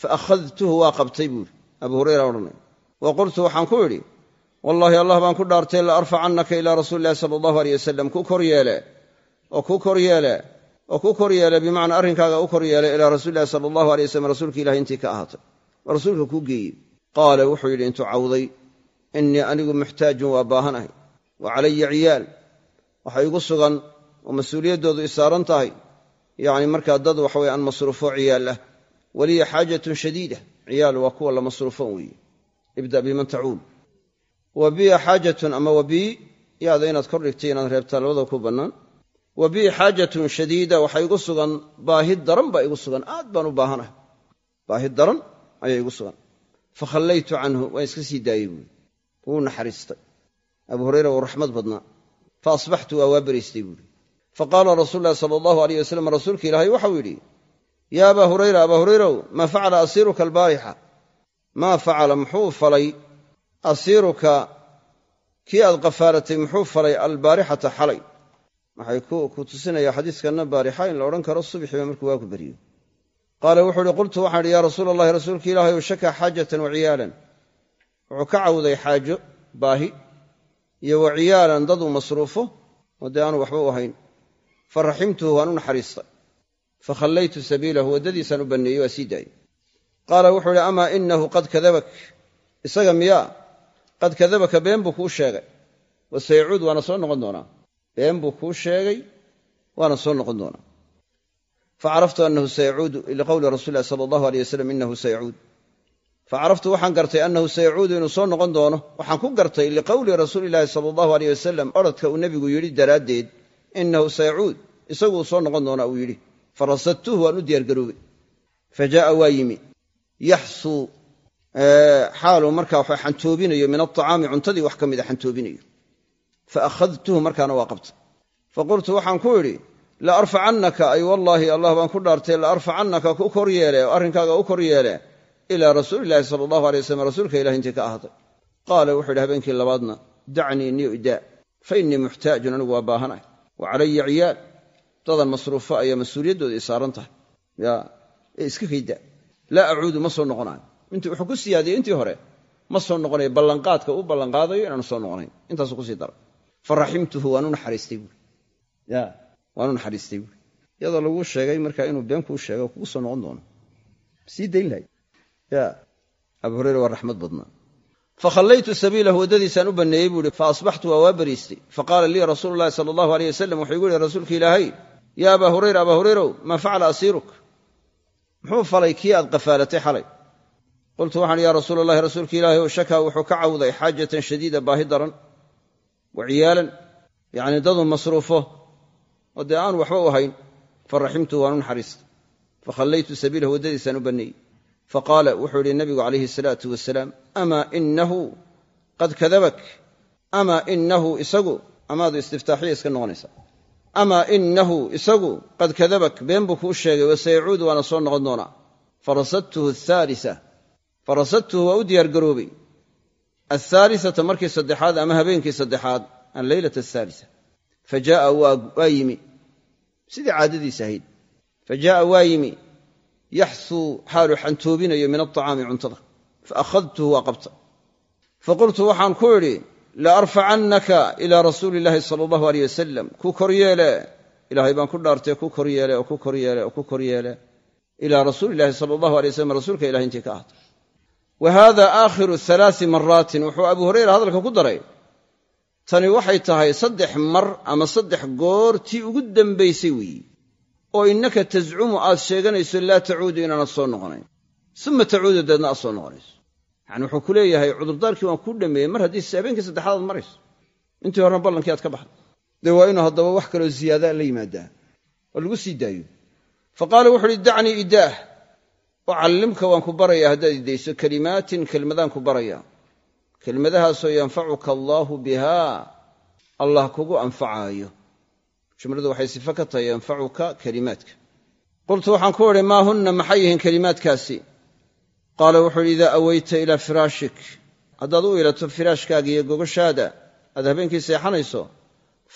Fa akhadtuhu waa qabtay buuri abu hurayra odhanay. Wa qultu waxaan ku idhi wallaahi allah baan ku dhaartay la arfacannaka ilaa rasuuli illahi sala allahu aleyh wasalam ku kor yeele oo ku kor yeele oo ku kor yeele bimacnaa arrinkaaga u kor yeele ilaa rasuuli illahi sala allahu aleyh wasalam rasuulka ilahi intii ka ahaatay. Waa rasuulka kuu geeyey? Qaala wuxuu yidhi intuu cawday innii anigu muxtaajun waa baahanahay wa calaya ciyaal. Waxa igu sugan oo mas'uuliyaddoodu i saaran tahay. Yacni markaa dad waxaweye aan masruufo ciyaal ah. Waliya xaajatun shadiida. Ciyaal waa kuwa la masruufon weeye. Ibda biman tacuul wa biya xaajatun ama wa bii yaada inaad kor dhigtay inaad reebtaa ku bannaan wa bii xaajatun shadiida waxa igu sugan baahi daran baa igu sugan. Aad baan u baahanahay. Baahi daran ayaa igu sugan. Fa khallaytu canhu waan iska sii daayey buuri wuu naxariistay. Abu hurayra wuu raxmad badnaa. Fa asbaxtu waa waa beriistay buuri fa qaala rasuulu llahi sala allahu aleyh wasalam rasuulka ilaahay waxau yidhi yaa abaa hurayra abaa hurayrow maa facala asiiruka albaarixa? Maa facala muxuu falay asiiruka kii aad qafaalatay muxuu falay albaarixata xalay waxay ku tusinayaa xadiiskanna baarixa in la odhan karo subixiiba markuu waa ku beriyo. Qaala wuxuu uhi qultu waxaan idhi yaa rasuula allahi rasuulka ilaahay shakaa xaajatan wa ciyaalan. Wuxuu ka cawday xaajo baahi iyo wa ciyaalan daduu masruufo oo aanu waxba u ahayn. Fa raximtuhu waan u naxariistay. Fa khallaytu sabiilahu waddadiisaan u banneeyey waa sii daayey. Qaala wuxuu idhi amaa inahu qad kadabak? Isaga miyaa qad kadabaka been buu kuu sheegay. Wa sayacuud waana soo noqon doonaa been buu kuu sheegay waana soo noqon doonaa. Facaraftu anahu sayacuudu liqowli rasuli illahi sala allahu aleyh wasalam inahu sayacuud facaraftu waxaan gartay annahu sayacuudu inuu soo noqon doono. Waxaan ku gartay liqowli rasuuli illaahi sala allahu aleyh wasalam odradka uu nebigu yidhi daraaddeed inahu sayacuud isaguu soo noqon doonaa uu yidhi farasadtuhu waan u diyaargaroobay. Fa jaa'a waa yimi. Yaxsuu xaaluu markaa xantoobinayo min alطacaami cuntadii wax ka mida xantoobinayo fa akhadtuhu markaana waa qabtay fa qultu waxaan ku idhi la arfacannaka ay wallaahi allah baan ku dhaartay la arfacannaka ku kor yeele oo arrinkaaga u kor yeele ilaa rasuuliillaahi sala allahu alay wasalam rasuulka ilah intii ka ahaaday qaala wuxuu yidhi habeenkii labaadna dacnii niyo idaa fa innii muxtaajun anigu waa baahanahay wa calaya ciyaal dadan masruufo ayaa mas'uuliyaddooda i saaran tahay ya ee iska kayda laa acuudu ma soo noqonayo intii wuxuu ku siyaadiyey intii hore ma soo noqonayo ballanqaadka u ballanqaadayo inaanu soo noqonayn intaasuu ku sii daray fa raximtuhu waan u naxariistay buuri ya waan u naxariistay buuri iyadoo laguu sheegay markaa inuu been kuu sheego kugu soo noqon doono. Sii dayn lahay. Ya abu hureyre waa raxmad badnaa. Fakhallaytu sabiilahu waddadiisaan u banneeyey buu ihi fa asbaxtu waa waa beriistay faqaala lii rasuulu llahi sala allahu aleyh wasalam wuxuu igu yihi rasuulka ilaahay yaa abaa hurayra abaa hurayrow maa facala asiiruk? Muxuu falay kii aad qafaalatay xalay? Qultu waxaan ya rasuula allahi rasuulka ilaahay ow shakaa wuxuu ka cawday xaajatan shadiida baahi daran wa ciyaalan yacni daduu masruufo oo dee aanu waxba u ahayn fa raximtuhu waan u naxariistay. Fakhallaytu sabiilahu waddadiisaan u banneeyey. Faqaala wuxuu yidhi nabigu calayhi asalaatu wasalaam amaa inahu qad kadabak? Amaa inahu isagu? Amaadu istiftaaxiya iska noqonaysa. Amaa inahu isagu qad kadabak? Been buu kuu sheegay wasayacuudu waana soo noqon doonaa. Farasadtuhu athaalisa farasadtuhu waa u diyaargaroobay ahaalisata markii saddexaad ama habeenkii saddexaad alleylata athaalisa fa jaaa waa yimi sidii caadadiis ahayd fa jaaa waa yimi yaxsuu xaaluu xantoobinayo min alطacaami cuntada fa akhadtuhu waa qabta faqultu waxaan ku idhi la arfacannaka ilaa rasuuli illaahi sala allahu aleyh wasalam ku kor yeele ilaahay baan ku dhaartay ku kor yeele oo ku kor yeele oo ku kor yeele ilaa rasuuli illahi sala allahu alay wasalam rasuulka ilahay intii ka ahatay wa hada aakhiru halaasi maraatin wuxuu abu hurayra hadalka ku daray tani waxay tahay saddex mar ama saddex goor tii ugu dambaysay weeyi oo innaka tascumu aad sheeganayso laa tacuudu inaanad soo noqonayn uma tacuudu deedna aad soo noqonayso yacani wuxuu ku leeyahay cudurdaarkii waan kuu dhameeyey mar haddii habeenkii saddexaad aad marayso intii horena ballankii aad ka baxday dee waa inuu haddaba wax kaloo ziyaadaa la yimaadaa oo lagu sii daayo fa qaala wuxu uhi dacnii idaah ucallimka waan ku baraya haddaad idayso kelimaatin kelmadaan ku baraya. Kelmadahaasoo yanfacuka allaahu bihaa allah kugu anfacaayo. Jumladu waxay sifo ka tahay yanfacuka kelimaadka. Qultu waxaan ku idhi maa hunna? Maxay yihiin kelimaadkaasi? Qaala wuxuu idhi idaa aweyta ilaa firaashik. Haddaad u ilato firaashkaaga iyo gogoshaada aad habeenkii seexanayso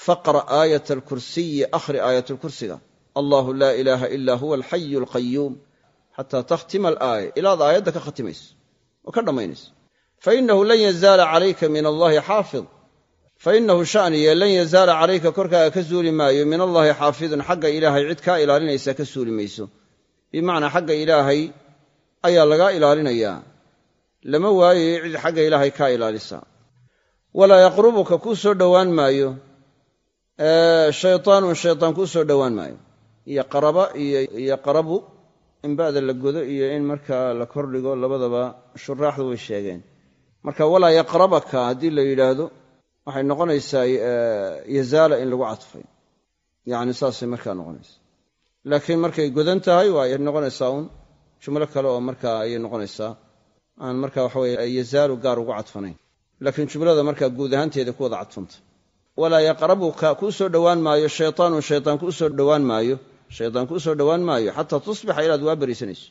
faqra' aayata alkursiyi akhri aayatulkursiga allahu laa ilaaha ilaa huwa alxayu alqayuum xataa takhtima alaaya ilaad aayadda ka khatimayso oo ka dhammaynayso fainahu lan yazaala calayka min allahi xaafid fainahu shaniye lan yazaala calayka korkaaga ka suuli maayo min allaahi xaafidun xagga ilaahay cid kaa ilaalinaysa ka suuli mayso bimacnaa xagga ilaahay ayaa lagaa ilaalinayaa lama waayayo cid xagga ilaahay kaa ilaalisa walaa yaqrubuka kuu soo dhowaan maayo shaytaanun shaytaan kuu soo dhowaan maayo iyo qaraba iyo qarabu in ba'da la godo iyo in markaa la kordhigo labadaba shuraaxdu way sheegeen. Marka walaa yaqrabaka haddii la yidhaahdo waxay noqonaysaa yazaala in lagu cadfay. Yacni saasay markaa noqonaysa laakiin markay godan tahay waa ay noqonaysaa uun. Jumlo kale oo markaa ayay noqonaysaa aan marka waxaweye yazaalu gaar ugu cadfanayn. Laakiin jumlada markaa guud ahaanteeda ku wada cadfanta walaa yaqrabuka kuu soo dhowaan maayo shaytaanun shaytaan kuu soo dhowaan maayo shaytaan kuu soo dhowaan maayo xataa tusbixa ilaad waa beriisanayso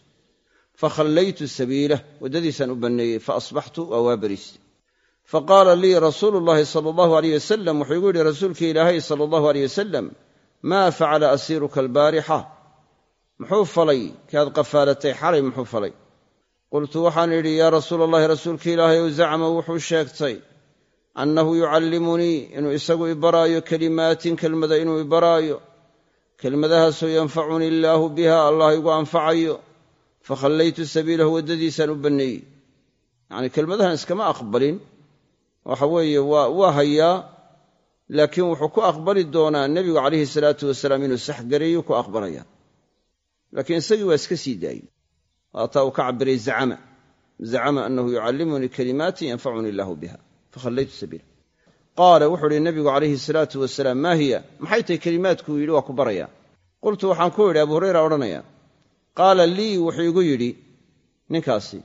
fakhallaytu sabiilah waddadiisaan u banneeyey fa asbaxtu waa waa beriistay fa qaala lii rasuulu llaahi sala allahu aleyh wasalam wuxuu igu yidhi rasuulkii ilaahay sala allahu aleyh wasalam maa facala asiiruka albaarixa? Muxuu falay kaad qafaalatay xalay muxuu falay. Qultu waxaan idhi yaa rasuula allahi rasuulka ilaahay ow zacma wuxuu sheegtay. Annahu yucallimunii inuu isagu ibaraayo kelimaatin kelmada inuu ibaraayo kelmadahaasoo yanfacunii illaahu biha allah igu anfacayo fakhallaytu sabiilahu waddadiisaan u banneeyey. Yacnii kelmadahan iskama aqbalin. Waxa weeye waa hayaa laakiin wuxuu ku aqbali doonaa nebigu calayhi salaatu wasalaam inuu saxgareeyo ku aqbalaya. Laakiin isagii waa iska sii daayey. Waataa uu ka cabiray zacama. Zacama annahu yucallimunii kalimaatin yanfacunii illaahu biha fakhallaytu sabiila qaala wuxuu uhi nebigu calayhi salaatu wasalaam maa hiya? Maxay tahay kelimaadkuu yidhi waa ku baraya. Qultu waxaan ku idhi abu hurayra odhanaya. Qaala lii wuxuu igu yidhi ninkaasi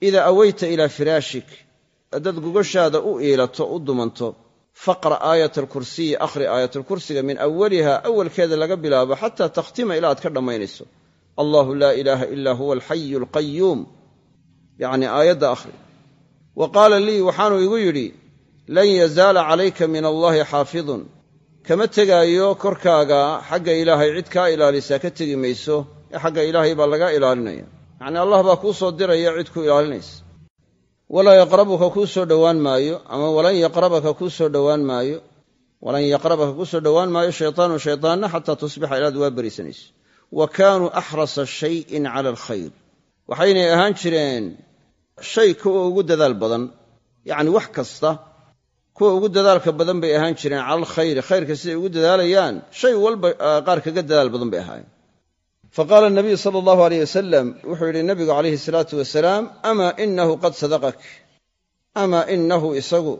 idaa aweyta ilaa firaashik haddaad gogoshaada u iilato u dumanto faqra' aayat alkursiyi akhri aayatalkursiga min awaliha awalkeeda laga bilaabo xataa takhtima ilaa aad ka dhammaynayso. Allahu laa ilaaha ilaa huwa alxayu alqayuum yacni aayadda akhri. Wa qaala lii waxaanuu igu yidhi lan yazaala calayka min allaahi xaafidun. Kama tegaayo korkaaga xagga ilaahay cid kaa ilaalisaa ka tegi mayso ee xagga ilaahay baa laga ilaalinaya. Yacnii allah baa kuu soo diraya cid ku ilaalinaysa. Walaa yaqrabuka kuu soo dhowaan maayo ama walan yaqrabaka kuu soo dhowaan maayo walan yaqrabaka kuu soo dhowaan maayo shaytaanu shaytaanna xataa tusbixa ilaad waa berisanayso. Wa kaanuu axrasa shayin cala alkhayr. Waxaynay ahaan jireen shay kuwa ugu dadaal badan yacni wax kasta kuwa ugu dadaalka badan bay ahaan jireen cala alkhayri khayrka siday ugu dadaalayaan shay walba qaar kaga dadaal badan bay ahaayeen. Faqaala nabiyu sala allahu aleyh wasalam wuxuu yidhi nabigu calayhi salaatu wasalaam amaa inahu qad sadaqak? Amaa inahu isagu?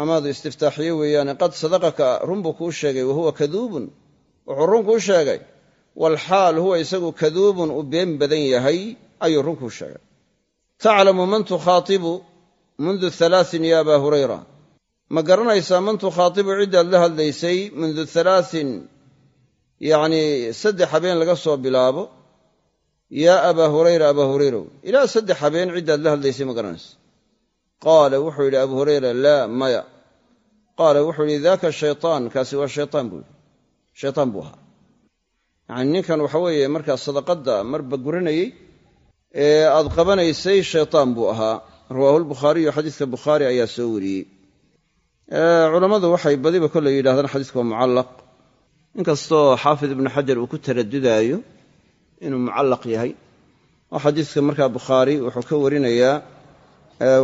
Amaadu istiftaaxiye weeyaane qad sadaqaka? Run buu kuu sheegay wa huwa kaduubun. Wuxuu run kuu sheegay walxaal huwa isagu kaduubun uu been badan yahay ayuu run kuu sheegay. Taclamu man tukhaatibu mundu halaasin ya abaa hurayra ma garanaysaa man tukhaatibu ciddaad la hadlaysay mundu halaasin yacnii saddex habeen laga soo bilaabo. Yaa abaa hurayra abaa hurayrow ilaa saddex habeen ciddaad la hadlaysay ma garanaysa. Qaala wuxuu yidhi abu hurayra laa maya. Qaala wuxuu yidhi daaka shaytaan kaasi waa shaytaan buu yidhi. Shaytaan buu ahaa. Yacni ninkan waxa weeye markaa sadaqadda marba guranayey ee aad qabanaysay shaytaan buu ahaa. Rawaahu lbukhaariyu xadiiska bukhaari ayaa soo wariyey culammadu waxay badiba kolley yidhahdaan xadiiska waa mucallaq. Inkastoo xaafid ibnu xajar uu ku taradudaayo inuu mucallaq yahay oo xadiiska markaa bukhaari wuxuu ka warinayaa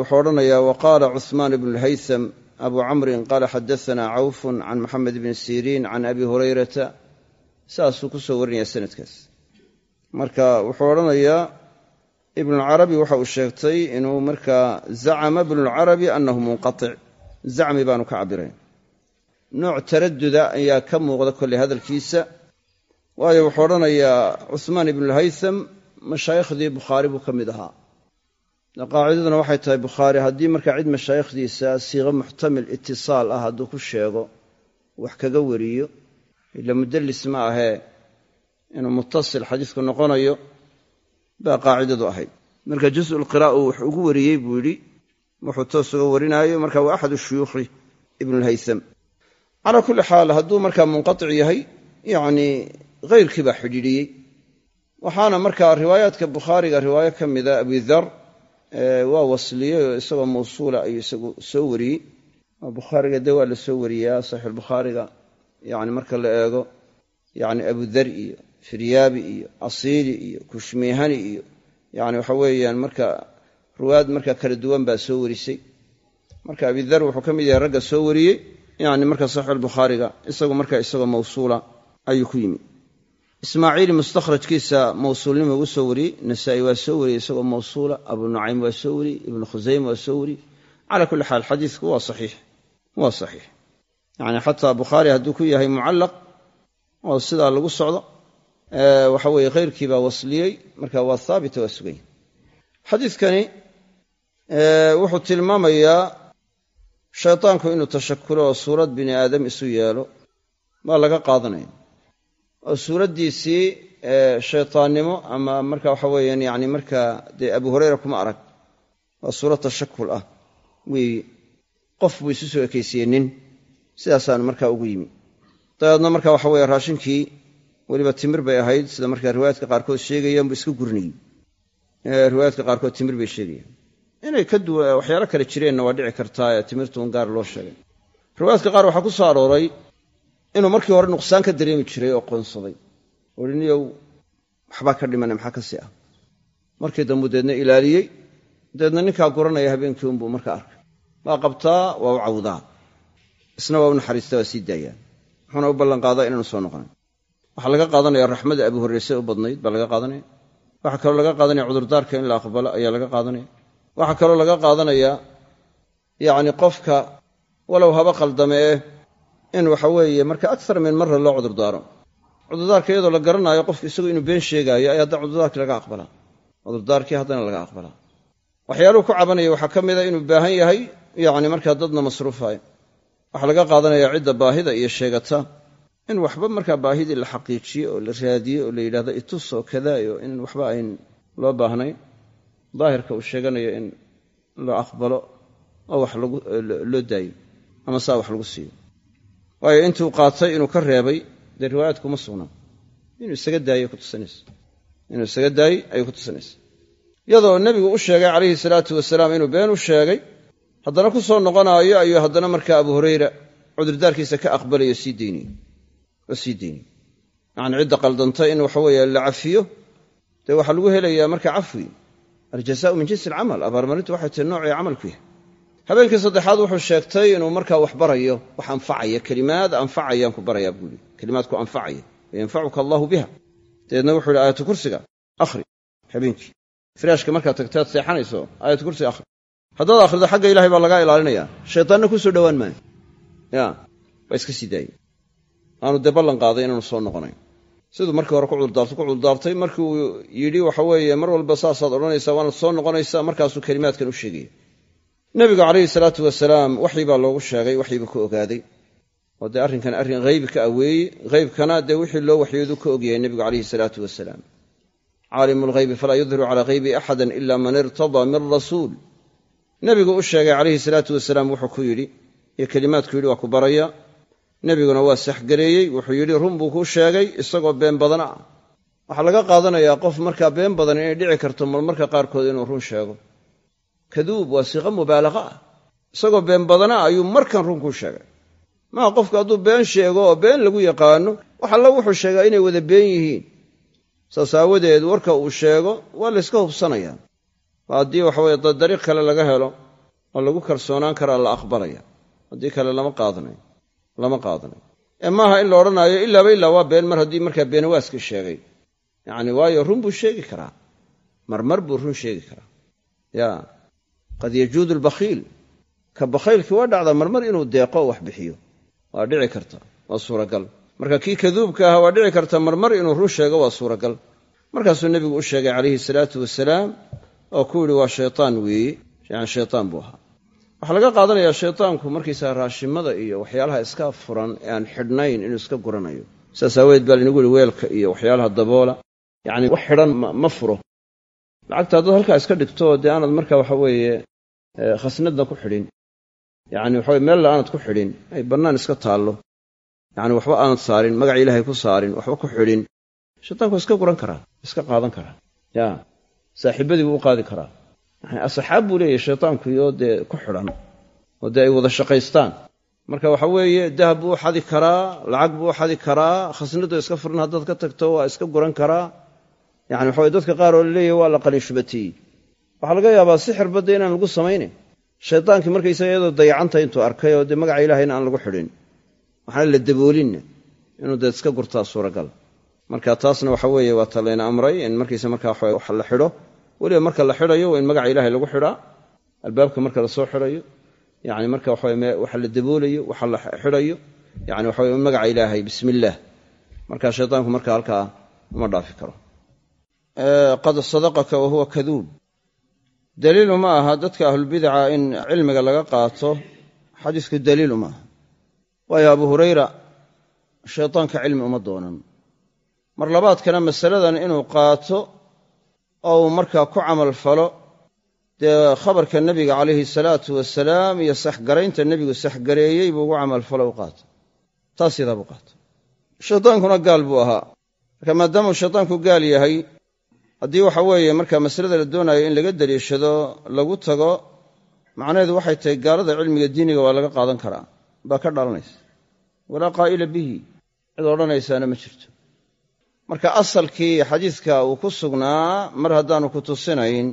wuxuu odhanayaa wa qaala cuhmaan ibnu lhaysam abu camrin qaala xadaanaa cawfun can maxamed ibni siriin can abi hurayrata. Saasuu ku soo warinayaa sanadkaas. Marka wuxuu odhanayaa ibnulcarabi waxa uu sheegtay inuu markaa zacama ibnulcarabi annahu munqatic zacmi baanu ka cabirayn nooc taraduda ayaa ka muuqda kolley hadalkiisa waayo wuxuu odhanayaa cuhmaan ibnulhaytham mashaayikhdii bukhaari buu ka mid ahaa. Qaacidaduna waxay tahay bukhaari haddii markaa cid mashaayikhdiisa siiqo muxtamil itisaal ah hadduu ku sheego wax kaga wariyo ila mudallis ma ahee inuu muttasil xadiisku noqonayo baa qaacidadu ahayd. Marka juzulqiraa uu wax ugu wariyey buu yidhi wuxuu toos uga warinaayo? Marka waa axadu shuyuukhi ibnulhaytham calaa kulli xaal hadduu markaa munqatic yahay yacnii hayrkii baa xidhiidhiyey. Waxaana markaa riwaayaadka bukhaariga riwaayo ka mida abidar waa wasliyey oo isagoo mawsuula ayuu isagu soo wariyey. Bukhaariga de waa la soo wariyaa saxiixulbukhaariga yani marka la eego yani abudar iyo firyaabi iyo asiili iyo kushmihani iyo yani waxa weeyaan marka ruwaad marka kala duwan baa soo warisay. Marka abidar wuxuu ka mid yahay ragga soo wariyey yani marka saxiixulbukhaariga isagu marka isagoo mawsuula ayuu ku yimi. Ismaaciili mustakhrajkiisa mawsuulnima ugu soo wariyey nasaa'i waa soo wariyey isagoo mawsuula abu nucaym waa soo wariyey ibnu khusayma waa soo wariyey. Cala kulli xaal xadiidku waa saxiix waa saxiix. Yani xataa bukhaari hadduu ku yahay mucallaq oo sidaa lagu socdo. Waxa weeye khayrkii baa wasliyey marka waa haabita waa suganya xadiidkani wuxuu tilmaamayaa shaytaanku inuu tashakulo oo suurad bini aadam isu yeelo. Baa laga qaadanaya. Oo suuraddiisii shaytaannimo ama marka waxa weeyaan yani markaa dee abu hureyra kuma arag. Waa suurad tashakul ah. Weeye qof buu isu soo ekaysiiyey nin. Sidaasaan markaa ugu yimi. Dabeedna marka waxa weye raashinkii weliba timir bay ahayd sida markaa riwaayaadka qaarkood sheegayaan buu iska gurniyey. Riwaayaadka qaarkood timir bay sheegayaan inay ka waxyaalo kale jireenna waa dhici kartaa ee timirtu un gaar loo sheegay. Riwaayaadka qaar waxaa ku soo arooray inuu markii hore nuqsaan ka dareemi jiray oo qoonsaday. Oriniyow waxbaa ka dhimana maxaa ka sii ah? Markii dambuu deedna ilaaliyey. Dabeedna ninkaa guranaya habeenkii unbuu marka arkay. Waa qabtaa waa u cawdaa. Isna waa u naxariista waa sii daayaa wuxuuna u ballanqaadaa inaanu soo noqonayn waxaa laga qaadanaya raxmada abu horreyse u badnayd baa laga qaadanaya. Waxaa kaloo laga qaadanaya cudurdaarka in la aqbalo ayaa laga qaadanaya waxaa kaloo laga qaadanayaa yacni qofka walow haba qaldamee in waxa weeye marka akar min mara loo cudurdaaro cudurdaarka iyadoo la garanaayo qofku isagu inuu been sheegaayo ayaa hadda cudurdaarkii laga aqbalaa cudurdaarkii haddana laga aqbalaa waxyaaluhu ku cabanaya waxaa ka mida inuu baahan yahay yacni markaa dadna masruufayo waxaa laga qaadanaya cidda baahida iyo sheegata in waxba markaa baahidii la xaqiijiyo oo la raadiyo oo la yidhahdo itus oo kadaayo in waxba ayn loo baahnayn daahirka uu sheeganayo in loo aqbalo oo wax loo daayo ama saa wax lagu siiyo. Waayo intuu qaatay inuu ka reebay dee riwaayaadku ma sugnaa inuu isaga daayey kutusanaysa inuu isaga daayey ayay ku tusinaysa. Iyadoo nebigu u sheegay calayhi salaatu wasalaam inuu been u sheegay haddana ku soo noqonaayo ayuu haddana markaa abu hurayra cudurdaarkiisa ka aqbalayo sii deynayo oo sii deynayo yacni cidda qaldantay in waxaweeye la cafiyo dee waxaa lagu helayaa marka cafwi aljazaau min jinsi alcamal abaarmarintu waxay tahay noocii camalku yahay. Habeenkii saddexaad wuxuu sheegtay inuu markaa wax barayo wax anfacaya. Kelimaad anfacayaan ku barayaa buuli kelimaadku anfacaya. Wayanfacuka allahu biha. Dabeedna wuxuu yidhi aayatu kursiga akhri. Habeenkii. Firaashka markaad tagtaad seexanayso aayatu kursiga akhri. Haddaad akhrido xagga ilahay baa lagaa ilaalinaya. Shaytaanna kuu soo dhowaan maayo. Ya waa iska sii daayey aanu dee ballan qaaday inaanu soo noqonayn siduu markii hore ku cudurdaartay ku cudurdaartay markii yidhi waxa weeye mar walba saasaad odhanaysaa waanad soo noqonaysaa markaasuu kelimaadkan u sheegaya nebigu calayhi salaatu wasalaam waxyi baa loogu sheegay waxyibuu ka ogaaday. Oo dee arrinkan arrin haybi ka aweeye haybkana dee wixii loo waxyooduu ka ogyahay nebigu calayhi salaatu wasalaam. Caalimu lghaybi falaa yudhiru calaa haybi axadan ila man irtadaa min rasuul. Nebigu u sheegay calayhi salaatu wasalaam wuxuu ku yidhi iyo kelimaadku yidhi waa ku baraya nebiguna waa saxgareeyey wuxuu yidhi run buu kuu sheegay isagoo been badana ah. Waxaa laga qaadanayaa qof markaa been badan inay dhici karto marmarka qaarkood inuu run sheego. Kaduub waa siiqo mubaalaqa ah. Isagoo been badana ayuu markan run kuu sheegay. Maa qofku hadduu been sheego oo been lagu yaqaano wax alla wuxuu sheegaa inay wada been yihiin. Saas aawadeed warka uu sheego waa layska hubsanayaa. Haddii waxaweye dariiq kale laga helo oo lagu kalsoonaan karaa la aqbalaya. Haddii kale lama qaadanayo lama qaadanayo. Ee maaha in la odhanaayo ilaaba ilaa waa been mar haddii markaa beenawaaska sheegay. Yacni waayo run buu sheegi karaa. Marmar buu run sheegi karaa. Ya. Qad yajuudu albakhiil. Ka bakhaylkii waa dhacdaa marmar inuu deeqo wax bixiyo. Waa dhici karta. Waa suuragal. Marka kii kaduubka ahaa waa dhici karta marmar inuu run sheego waa suuragal. Markaasuu nebigu u sheegay calayhi salaatu wasalaam oo ku yidhi waa shaytaan weeye yani shaytaan buu ahaa waxaa laga qaadanayaa shaytaanku markaysaga raashimada iyo waxyaalaha iska furan ee aan xidhnayn inuu iska guranayo. Saas aaweed baa laynagu yihi weelka iyo waxyaalaha daboola. Yacni wax xidhan ma furo. Lacagta haddaad halkaa iska dhigto dee aanad marka waxa weeye khasnadna ku xidhin. Yacni waxaweye meella aanad ku xidhin ay bannaan iska taallo. Yacni waxba aanad saarin magaca ilaahay ku saarin waxba ku xidhin. Shaytaanku iska guran karaa iska qaadan karaa. Ya saaxiibadii buu u qaadi karaa asxaab buu leeyahy shaytaanku iyo dee ku xidhan oo dee ay wada shaqaystaan. Marka waxa weeye dahab buu u xadi karaa lacag buu u xadi karaa khasnadu iska furan haddaad ka tagto waa iska guran karaa. Yani waxaweye dadka qaar oo laleeyahy waa la qalinshubateeyey waxaa laga yaabaa sixir badda inaan lagu samaynayn shaytaankii markaysaga iyadoo dayacanta intuu arkay oo dee magaca ilaahayna aan lagu xidhin waxaana la daboolinna inuu dee iska gurtaa suuragal. Marka taasna waxa weeye waa ta layna amray in markaysa markaa wax la xidho weliba marka la xidhayo waa in magaca ilahay lagu xidhaa. Albaabka marka la soo xidhayo yani marka waxa la daboolayo waxa la xidhayo yani waxa weye in magaca ilaahay bismi illaah marka shaytaanku marka halkaa uma dhaafi karo. Qad sadaqaka wa kaduub. Daliilu ma aha dadka ahlulbidaca in cilmiga laga qaato. Xadiisku daliilu ma aha. Waayo abu hurayra shaytaanka cilmi uma doonan. Mar labaadkana masaladan inuu qaato oo uu markaa ku camal falo dee khabarka nebiga calayhi salaatu wasalaam iyo saxgaraynta nebigu saxgareeyey buu ugu camalfalo u qaata taas yadaa buu qaata shaytaankuna gaal buu ahaa. Marka maadaamuu shaytaanku gaal yahay haddii waxa weeye marka masalada la doonayo in laga daliishado lagu tago macnaheedu waxay tahay gaalada cilmiga diiniga waa laga qaadan karaa. Baa ka dhalanaysa. Walaa qaa'ila bihi. Cid odhanaysaana ma jirto marka asalkii xadiidka uu ku sugnaa mar haddaanu ku tusinayn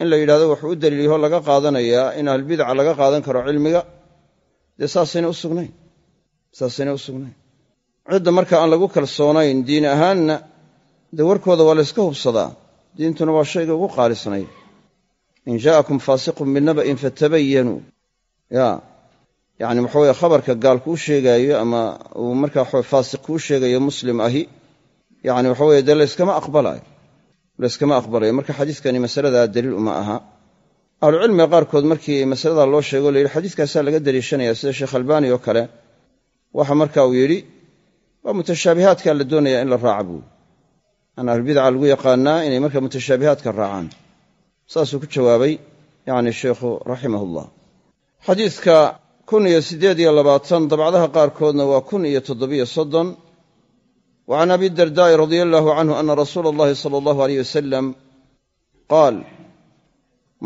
in la yidhahdo wuxuu u daliilyaho laga qaadanayaa in ahlbidaca laga qaadan karo cilmiga. Dee saasayna u sugnayn? Saasayna u sugnayn? Cidda marka aan lagu kalsoonayn diin ahaanna dee warkooda waa layska hubsadaa. Diintuna waa shayga ugu qaalisnay. In jaa'akum faasiqun binaba'in fatabayanuu ya yacni waxa weye khabarka gaal kuu sheegaayo ama uu markaa faasiq kuu sheegayo muslim ahi yacni waxa weye dee layskama aqbalaayo. Layskama aqbalayo marka xadiiskani masaladaa daliil uma aha. Ahlucilmiga qaarkood markii masaladaa loo sheego la yidhi xadiiskaasaa laga daliishanaya sida sheekh albaani oo kale. Waxa marka uu yidhi waa mutashaabihaadkaa la doonaya in la raaca buuri an ahlulbidaca lagu yaqaanaa inay marka mutashaabihaadka raacaan. Saasuu ku jawaabay yani sheikhu raximahullah xadiidka kun iyo siddeed iyo labaatan dabcdaha qaarkoodna waa kun iyo toddobiyo soddon wa can abi dardaa'i radia allahu canhu ana rasuula allahi sala allahu aleyh wasalam qaal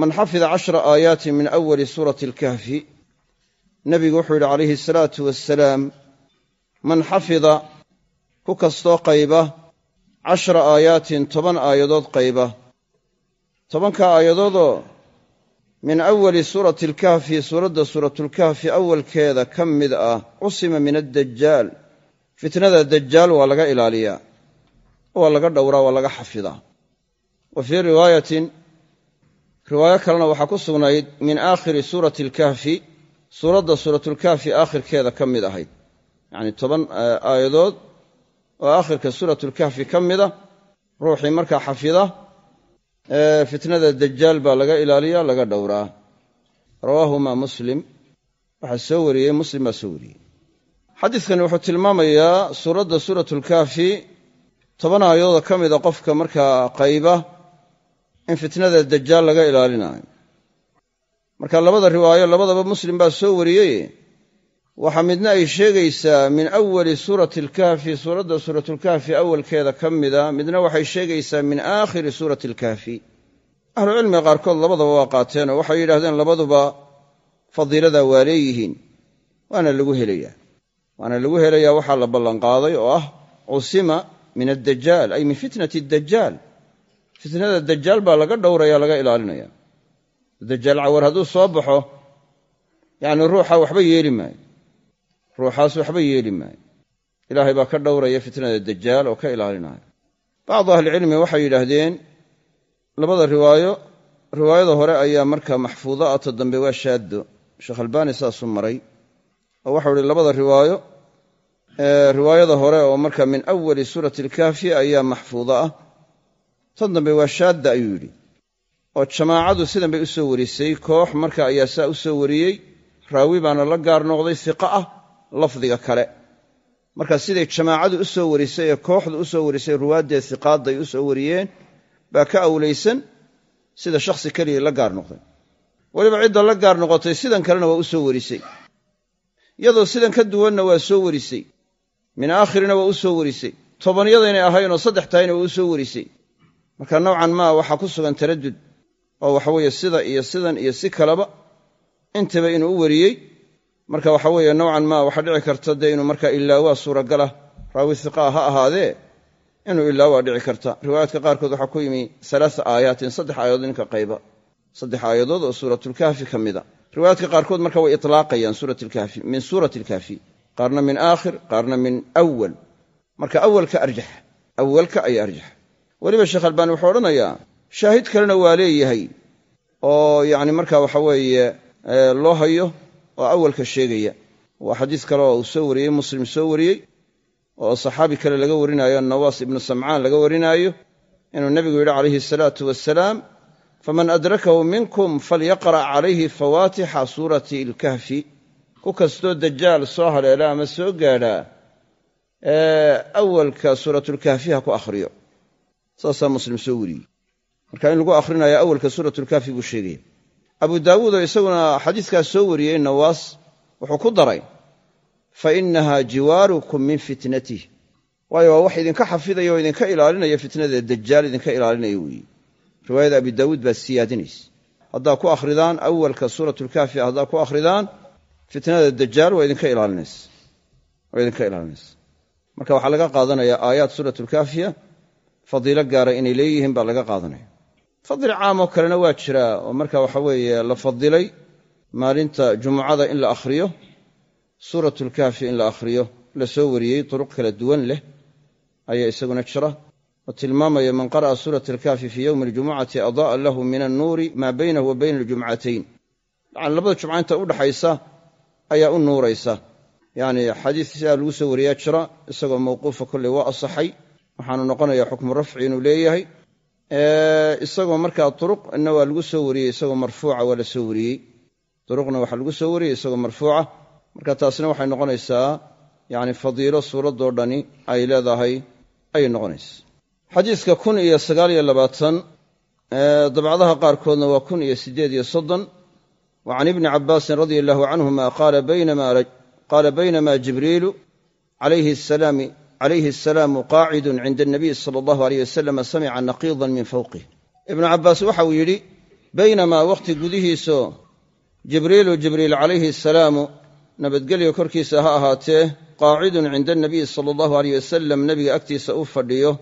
man xafida cashra aayaatin min awali suurati alkahfi nebigu wuxuu yidhi calayhi asalaatu wasalaam man xafida ku kastoo qayba cashra aayaatin toban aayadood qayba tobankaa aayadoodoo min awali suurati alkahfi suuradda suuratulkahfi awalkeeda ka mid ah cusima min addajaal fitnada dajaal waa laga ilaaliyaa waa laga dhowraa waa laga xafidaa. Wa fii riwaayatin riwaayo kalena waxaa ku sugnayd min aakhiri suurati alkahfi suuradda suuratulkahfi aakhirkeeda ka mid ahayd. Yacni toban aayadood oo aakhirka suuratulkahfi ka mida ruuxii markaa xafida fitnada dajaal baa laga ilaaliyaa laga dhowraa. Rawaahumaa muslim waxaa soo wariyey muslim baa soo wariyey xadiidkani wuxuu tilmaamayaa suuradda suuratulkaafi toban aayadooda ka mida qofka markaa qayba in fitnada dajaal laga ilaalinayo. Marka labada riwaayo labadaba muslim baa soo wariyey. Waxaa midna ay sheegaysaa min awali suurati alkahfi suuradda suuratulkahfi awalkeeda ka mida midna waxay sheegaysaa min aakhiri suurati alkahfi ahlucilmiga qaarkood labadaba waa qaateenoo waxay yidhahdeen labaduba fadiiladaa waa leeyihiin waana lagu helayaa waana lagu helayaa waxaa la ballanqaaday oo ah cusima min addajaal ay min fitnati dajaal fitnada dajaal baa laga dhowraya laga ilaalinaya. Dajaal cawar hadduu soo baxo yacni ruuxa waxba yeeli maayo. Ruuxaas waxba yeeli maayo. Ilaahay baa ka dhowraya fitnada dajaal oo ka ilaalinaya. Bacdu ahlicilmi waxay yidhaahdeen labada riwaayo riwaayada hore ayaa markaa maxfuuda ata dambe waa shaaddo. Sheekh albaani saasuu maray oo waxau ihi labada riwaayo riwaayada hore oo marka min awali suurati alkaafi ayaa maxfuuda ah. Tan dambe waa shaadda ayuu yidhi. Oo jamaacadu sidan bay u soo warisay koox marka ayaa saa u soo wariyey raawi baana la gaar noqday hiqa ah lafdiga kale. Marka siday jamaacadu u soo warisay ee kooxdu u soo warisay ruwaaddee hiqaadday u soo wariyeen baa ka awlaysan sida shakhsi keligii la gaar noqday. Weliba cidda la gaar noqotay sidan kalena waa u soo warisay. Iyadoo sidan ka duwanna waa soo warisay min aakhirina waa u soo warisay. Tobanyadaynay ahaynoo saddex tahayna waa u soo warisay. Marka nowcan maa waxaa ku sugan taraddud oo waxaweeye sida iyo sidan iyo si kaleba intaba inuu u wariyey. Marka waxa weeye nowcan maa waxaa dhici karta dee inuu markaa ilaawaa suuragalah raawi hiqaa ha ahaadee inuu ilaawaa dhici karta. Riwaayaadka qaarkood waxaa ku yimi alaaa aayaatin saddex aayadood ninka qayba. Saddex aayadood oo suuratulkahfi ka mida riwaayaadka qaarkood marka way itlaaqayaan suuratlkaafi min suurati qaarna min aakhir qaarna min awal marka awalka arjax awalka ayaa arjax weliba sheekh albaani wuxuu odhanayaa shaahid kalena waa leeyahay oo yacni marka waxa weeye loo hayo oo awalka sheegaya. Waa xadiis kale oo uu soo wariyey muslim soo wariyey oo saxaabi kale laga warinaayo nawaas ibnu samcaan laga warinaayo inuu nebigu yidhi calayhi asalaatu wasalaam faman adrakahu minkum falyaqra' calayhi fawaatixa suurati ilkahfi ku kastoo dajaal soo haleela ama soo gaadhaa awalka suuratulkahfi ha ku akhriyo. Saasaa muslim soo wariyey. Marka in lagu akhrinayo awalka suuratulkahfi buu sheegaya abu daawuud oo isaguna xadiiskaas soo wariyey nawaas wuxuu ku daray fa innaha jiwaarukum min fitnatih waayo waa wax idinka xafidaya oo idinka ilaalinaya fitnada dajaal idinka ilaalinaya weeye riwaayada abi daawuud baa siyaadinaysa. Haddaa ku akhridaan awalka suuratulkahfi haddaa ku akhridaan fitnada dajaal waa idinka ilaalinaysa waa idinka ilaalinaysa. Marka waxaa laga qaadanaya aayaat suuratulkaafiya fadiilo gaara inay leeyihiin baa laga qaadanaya. Fadli caamoo kalena waa jiraa oo marka waxa weeye la fadilay maalinta jumucada in la akhriyo suuratulkaafi in la akhriyo la soo wariyey turuq kala duwan leh ayaa isaguna jira. Oo tilmaamaya man qara'a suurata alkaafi fii yowmi aljumucati adaa'a lahu min annuuri maa baynahu wa bayna aljumcatayn yacani labada jumca inta udhaxaysa ayaa u nuuraysa. Yacni xadiis sidaa lagu soo wariyaa jira isagoo mawquufa kolley waa asaxay. Waxaanu noqonayaa xukmu rafci inuu leeyahay. Isagoo markaa turuq ina waa lagu soo wariyey isagoo marfuuca waa la soo wariyey. Turuqna waxaa lagu soo wariyey isagoo marfuuca. Marka taasina waxay noqonaysaa yacni fadiilo suuraddoo dhani ay leedahay ayay noqonaysa. Xadiiska kun iyo sagaal iyo labaatan dabcadaha qaarkoodna waa kun iyo siddeed iyo soddon wa can ibni cabbaasin radia allahu canhuma qaala baynama jibriilu calayhi asalaamu qaacidun cinda anabiy sala allahu aleyh wasalama samica naqiidan min fawqih ibnu cabbaas waxa uu yidhi baynamaa wakhti gudihiisoo jibriilu jibriil calayhi asalaamu nabadgelyo korkiisa ha ahaatee qaacidun cinda anabiyi sala allahu aleyh wasalam nebiga agtiisa u fadhiyo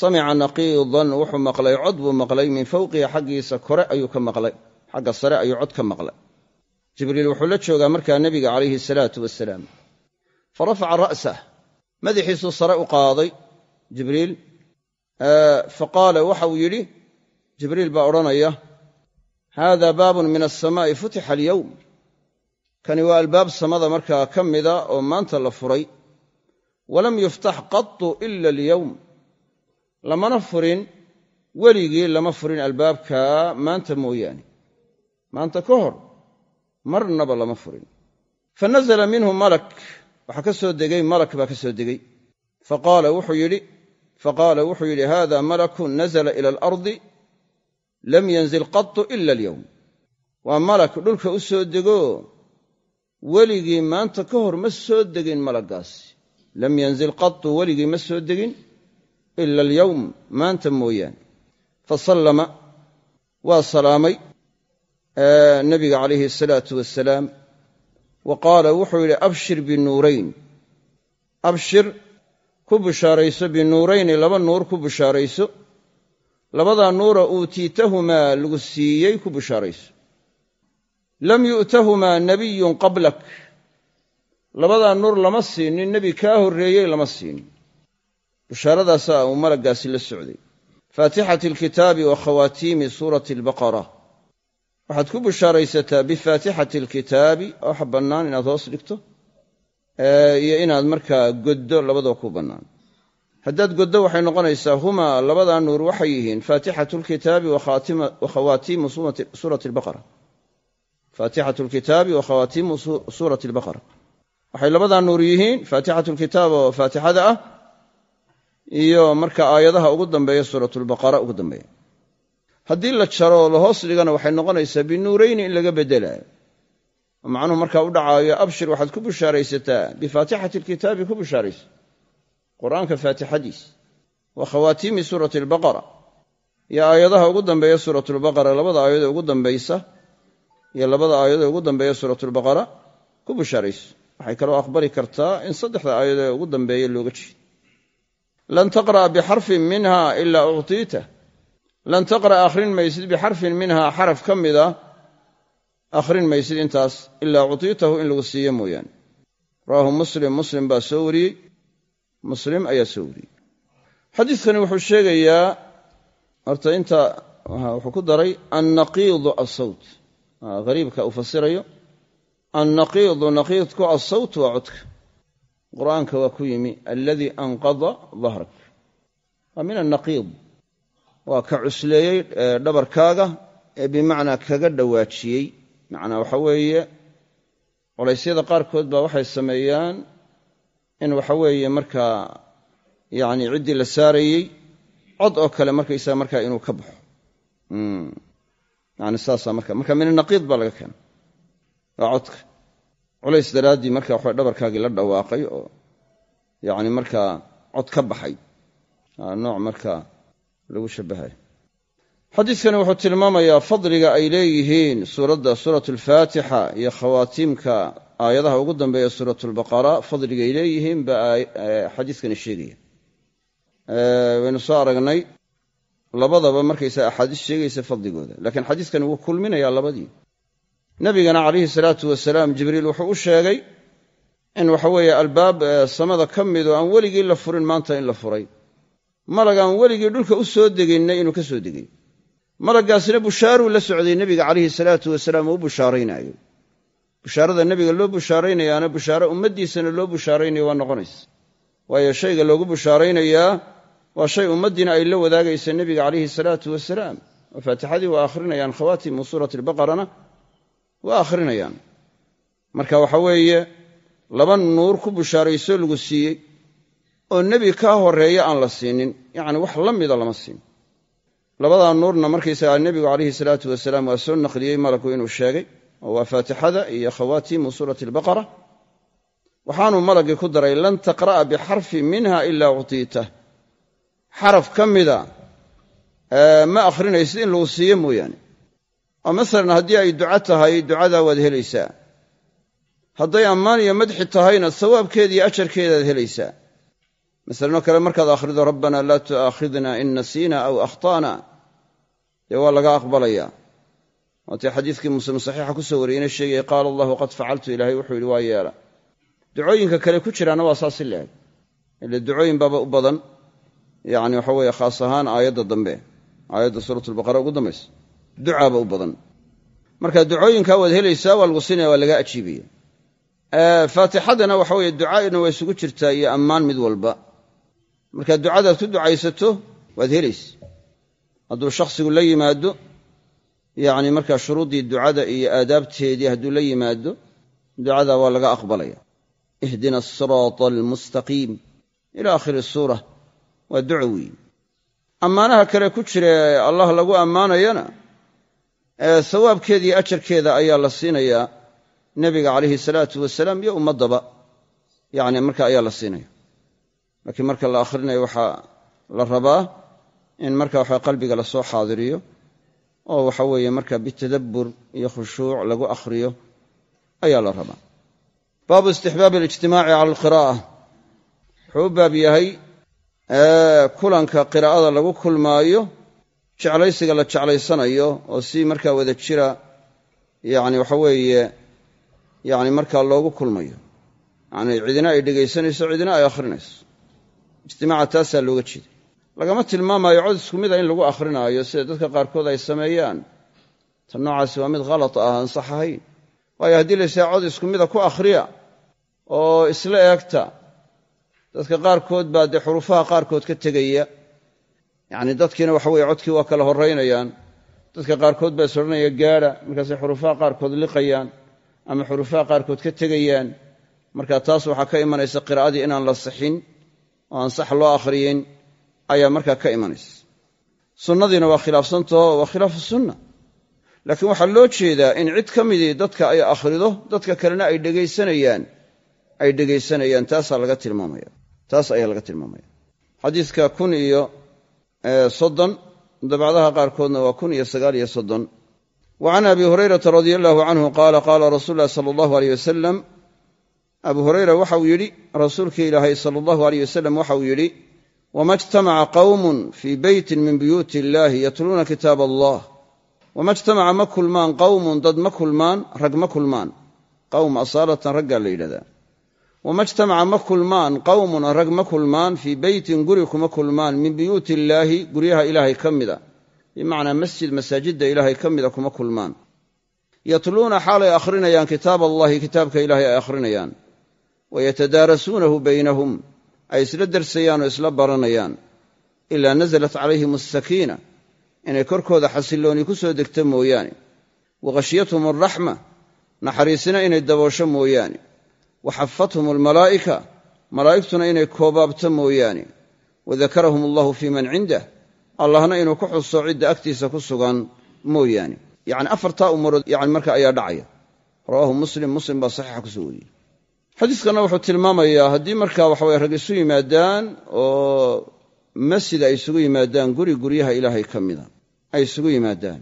samica naqiidan wuxuu maqlay cod buu maqlay min fawqihi xaggiisa kore ayuu ka maqlay xagga sare ayuu cod ka maqlay. Jibriil wuxuu la joogaa markaa nebiga calayhi salaatu wasalaam fa rafaca ra'sah. Madaxiisuu sare u qaaday jibriil. Fa qaala waxa uu yidhi jibriil baa odhanaya haada baabun min alsamaa'i futixa alyowm kani waa albaab samada markaa ka mida oo maanta la furay. Walam yuftax qatu ila alyowm lamana furin weligii lama furin albaabkaa maanta mooyaane maanta ka hor marnaba lama furin. Fa nazala minhu malak waxaa ka soo degay malak baa ka soo degey faqaala wuxuu yidhi faqaala wuxuu yidhi hada malakun nazla ila alardi lam yanzil qatu ila alyowm waa malak dhulka u soo dego weligii maanta ka hor ma soo degin malaggaasi lam yanzil qatu weligii ma soo degin ila alyowm maanta mooyaane. Fa sallama waa salaamay nabiga calayhi asalaatu wasalaam wa qaala wuxuu yidhi abshir binuurayn. Abshir ku bishaarayso binuurayni laba nuur ku bishaarayso labadaa nuura uutiitahumaa lagu siiyey ku bishaarayso lam yu'tahumaa nabiyun qablak. Labadaa nuur lama siinin nebi kaa horreeyey lama siinin. Bishaaradaasa uu malaggaasi la socday. Faatixati alkitaabi wa khawaatiimi suurati albaqara waxaad ku bishaaraysataa bifaatixati alkitaabi waxa bannaan inaad hoos dhigto iyo inaad markaa goddo labadoo ku bannaan. Haddaad goddo waxay noqonaysaa humaa labadaa nuur waxay yihiin faatixatu lkitaabi wa khawaatiimu suurati albaqara. Faatixatu lkitaabi wa khawaatiimu suurati albaqara. Waxay labadaa nuur yihiin faatixatu lkitaab oo faatixada ah iyo marka aayadaha ugu dambeeya suuratulbaqara ugu dambeeya haddii la jaro oo la hoos dhigana waxay noqonaysaa binuurayni in laga beddelaayo oo macnuhu markaa u dhacaayo abshir waxaad ku bushaaraysataa. Bifaatixati alkitaabi ku bushaaraysa. Qur'aanka faatixadiis. Wa khawaatiimi suurati albaqara. Iyo aayadaha ugu dambeeya suuratulbaqara labada aayadoo ugu dambaysa iyo labada aayadoo ugu dambeeya suuratulbaqara ku bushaarayso. Waxay kaloo aqbali kartaa in saddexda aayadoo ugu dambeeya looga jeedo. Lan taqra'a bixarfin minha ilaa uctiita lan taqra'a akhrin maysid bixarfin minha xaraf ka mida akhrin maysid intaas ilaa uctiitahu in lagu siiyo mooyaane rawaahu muslim muslim baa soo wariyey muslim ayaa soo wariyey xadiidkani wuxuu sheegayaa horta inta wuxuu ku daray annaqiidu asawt hariibka uu fasirayo annaqiidu naqiidku asawt waa codka qur'aanka waa ku yimi aladii anqada dahrak waa min annaqiid waa ka cusleeyey dhabarkaaga ee bimacnaa kaga dhawaajiyey. Macnaa waxa weeye culaysyada qaarkood baa waxay sameeyaan in waxa weeye markaa yacni ciddii la saarayey cod oo kale markaysaga markaa inuu ka baxo. Yani saasaa marka marka min anaqiid baa laga keena waa codka. Culays daraaddii marka waxa dhabarkaagii la dhawaaqay oo yacni markaa cod ka baxay. Nooc markaa lagu shabbahayo xadiidkani wuxuu tilmaamayaa fadliga ay leeyihiin suuradda suuratu alfaatixa iyo khawaatiimka aayadaha ugu dambeeya suuratulbaqara fadligay leeyihiin baa xadiidkani sheegaya. Waynu soo aragnay labadaba markaysa axaadiis sheegaysa fadligooda laakiin xadiidkani wuu kulminayaa labadii. Nabigana calayhi salaatu wasalaam jibriil wuxuu u sheegay in waxa weeye albaab samada ka midoo aan weligii la furin maanta in la furay malag aan weligii dhulka u soo degaynay inuu ka soo degay. Malaggaasina bushaaruu la socday nebiga calayhi salaatu wasalaam oo u bushaaraynaayo bushaarada nebiga loo bushaaraynayaana bushaaro ummaddiisana loo bushaaraynayo waa noqonaysa. Waayo shayga loogu bushaaraynayaa waa shay ummaddiina ay la wadaagaysa nebiga calayhi salaatu wasalaam. Oo faatixadii waa akhrinayaan khawaatimu suurati albaqarana waa akhrinayaan. Marka waxa weeye laba nuur ku bushaaraysoo lagu siiyey oo nebi kaa horreeya aan la siinin. Yacni wax la mida lama siin. Labadaa nuurna markaysagaa nebigu calayhi salaatu wasalaam waa soo naqliyey malaku inuu sheegay oo waa faatixada iyo khawaatiimu suurati albaqara. Waxaanuu malagii ku daray lan taqra'a bixarfin minha ilaa uctiita xaraf ka mida ma akhrinaysid in lagu siiyo mooyaane. Oo masalan haddii ay duco tahay ducadaa waad helaysaa. Hadday ammaan iyo madxi tahayna sawaabkeeda iyo ajarkeedaad helaysaa masalanoo kale markaad akhrido rabbana laa tu'aakhidna in nasiina aw akhta'na. Dee waa laga aqbalayaa waatii xadiidkii muslim saxiixa ku soo wariyeyna sheegaya qaala allahu qad facaltu ilaahay wuxuu yidhi waa yeela. Ducooyinka kale ku jiraana waa saasi leeg ile ducooyin baaba u badan yacni waxa weeye khaas ahaan aayadda dambe aayadda suuratulbaqara ugu dambaysa ducaaba u badan. Marka ducooyinkaa waad helaysaa waa lagu siinaya waa laga ajiibaya. Faatixadana waxa weeye ducaa'ina waa isugu jirtaa iyo ammaan mid walba marka ducadaad ku ducaysato waad helaysa. Hadduu shakhsigu la yimaado yacni markaa shuruuddii ducada iyo aadaabteedii hadduu la yimaado ducada waa laga aqbalaya. Ihdina asiraata almustaqiim. Ila aakhiri suura waa duco weeye ammaanaha kale ku jira ee allah lagu ammaanayana sawaabkeeda iyo ajarkeeda ayaa la siinayaa nebiga calayhi salaatu wasalaam iyo ummaddaba. Yacni marka ayaa la siinaya laakiin marka la akhrinayo waxaa la rabaa in marka waxa qalbiga la soo xaadiriyo oo waxa weeye marka bitadabbur iyo khushuuc lagu akhriyo ayaa la rabaa. Baabu istixbaabi alijtimaaci cala alqiraa'a. Wuxuu u baab yahay kulanka qiraa'ada lagu kulmaayo jeclaysiga la jeclaysanayo oo si markaa wada jira yacni waxa weeye yacni markaa loogu kulmayo. Yacni cidina ay dhegaysanayso cidina ay akhrinayso ijtimaaca taasaa looga jeeda lagama tilmaamayo cod isku mida in lagu akhrinaayo sida dadka qaarkood ay sameeyaan. Ta noocaasi waa mid khalat ah aan sax ahayn. Waayo haddii laysaha cod isku mida ku akhriya oo isla eegta dadka qaarkood baa dee xurufaha qaarkood ka tegaya. Yacni dadkiina waxa weye codkii waa kala horraynayaan dadka qaarkood baa is odhanaya markaasay xurufaha qaarkood liqayaan ama xurufaha qaarkood ka tegayaan. Marka taas waxaa ka imanaysa qiraa'adii inaan la sixin oo aan sax loo akhriyin ayaa markaa ka imanaysa. Sunnadiina waa khilaafsantaho waa khilaafu sunna. Laakiin waxaa loo jeedaa in cid ka midii dadka ay akhrido dadka kalena ay dhegaysanayaan ay dhegaysanayaan taasaa laga tilmaamaya. Taas ayaa laga tilmaamaya. Xadiidka kun iyo soddon dabcdaha qaarkoodna waa kun iyo sagaal iyo soddon. Wa can abi hurayrata radia allahu canhu qaala qaala rasuulu llahi sala allahu aleyh wasalam abu hurayra waxauu yidhi rasuulkii ilaahay sala allahu aleyh wasalam waxauu yidhi wama ijtamaca qawmun fii beytin min buyuuti illahi yatluuna kitaab allah. Wama ijtamaca ma kulmaan qawmun dad ma kulmaan rag ma kulmaan. Qawm asaalatan raggaa la yidhahdaa. Wama ijtamaca ma kulmaan qawmun rag ma kulmaan fii beytin guri kuma kulmaan min buyuuti illaahi guryaha ilaahay ka mida. Bimacnaa masjid masaajidda ilaahay ka mida kuma kulmaan. Yatluuna xaalay akhrinayaan kitaab allahi kitaabka ilaahay ay akhrinayaan wayatadaarasuunahu baynahum ay isla darsayaan oo isla baranayaan ilaa nasalat calayhim asakiina inay korkooda xasillooni ku soo degta mooyaane wa khashyathum alraxma naxariisina inay daboosho mooyaane wa xafathum almalaa'ika malaa'igtuna inay koobaabto mooyaane wa dakarahum allahu fii man cindah allahna inuu ku xuso cidda agtiisa ku sugan mooyaane yacni afartaa umurood yani marka ayaa dhacaya rawaahu muslim muslim baa saxiixa ku soo wariyey xadiiskanna wuxuu tilmaamayaa haddii markaa waxaweye rag isu yimaadaan oo masjid ay isugu yimaadaan guri guryaha ilaahay ka mida ay isugu yimaadaan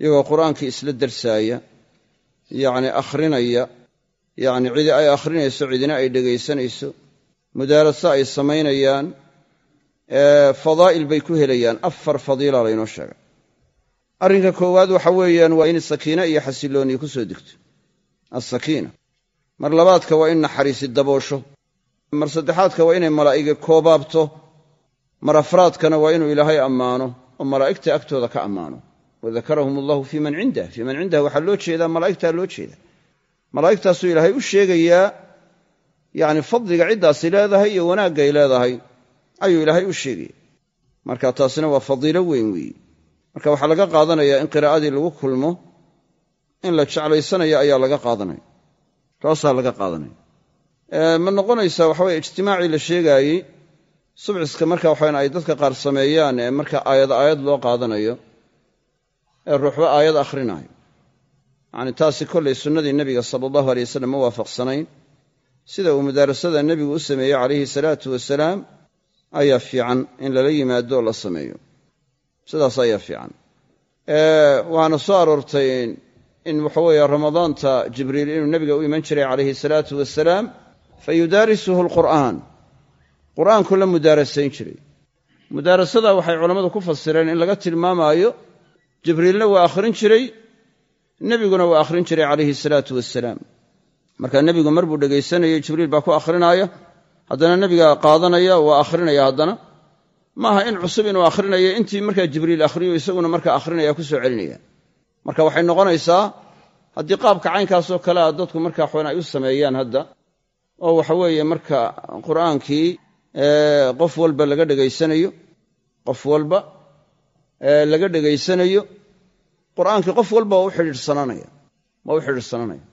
iyagoo qur'aankii isla darsaaya yacni akhrinaya yacni cidi ay akhrinayso cidina ay dhegaysanayso mudaaraso ay samaynayaan fadaa'il bay ku helayaan. Afar fadiila laynoo sheegay. Arrinka koowaad waxa weeyaan waa in sakiina iyo xasillooni ku soo degto. Alsakiina mar labaadka waa in naxariisi daboosho. Mar saddexaadka waa inay malaa'igi koobaabto. Mar afraadkana waa inuu ilaahay ammaano oo malaa'igta agtooda ka ammaano. Wadakarahum allahu fii man cindah. Fii man cindah waxaa loo jeedaa malaa'igtaa loo jeeda malaa'igtaasuu ilaahay u sheegayaa yacni fadliga ciddaasi leedahay iyo wanaaggay leedahay ayuu ilaahay u sheegaya. Marka taasina waa fadiilo weyn weeye marka waxaa laga qaadanayaa in qiraa'adii lagu kulmo in la jeclaysanayo ayaa laga qaadanaya taasaa laga qaadanaya. Ma noqonaysaa waxa weye ijtimaacii la sheegaayey subciska marka waxayn ay dadka qaar sameeyaan ee marka aayad aayad loo qaadanayo ee ruuxba aayad akhrinayo. Yacni taasi kollay sunnadii nebiga sala allahu alay wasalam ma waafaqsanayn. Sida uu mudaarasada nebigu u sameeyey calayhi salaatu wasalaam ayaa fiican in lala yimaado oo la sameeyo. Sidaas ayaa fiican. Waxaana soo aroortay in waxa weeye ramadaanta jibriil inuu nebiga u iman jiray calayhi salaatu wasalaam fa yudaarisuhu alqur'aan. Qur'aanku la mudaarasayn jiray. Mudaarasada waxay culammadu ku fasireen in laga tilmaamaayo jibriilna waa akhrin jiray nebiguna waa akhrin jiray calayhi salaatu wasalaam marka nebigu mar buu dhegaysanayay jibriil baa ku akhrinaya. Haddana nebiga qaadanaya waa akhrinaya haddana. Maaha in cusub inuu akhrinayo intii markaa jibriil akhriyo isaguna markaa akhrinaya ku soo celinaya marka waxay noqonaysaa haddii qaabka caynkaasoo kale a dadku markaa xn ay u sameeyaan hadda oo waxa weeye marka qur'aankii qof walba laga dhegaysanayo qof walba laga dhegaysanayo qur'aankii qof walba waa u xidhiidhsananaya waa u xidhiidhsananaya.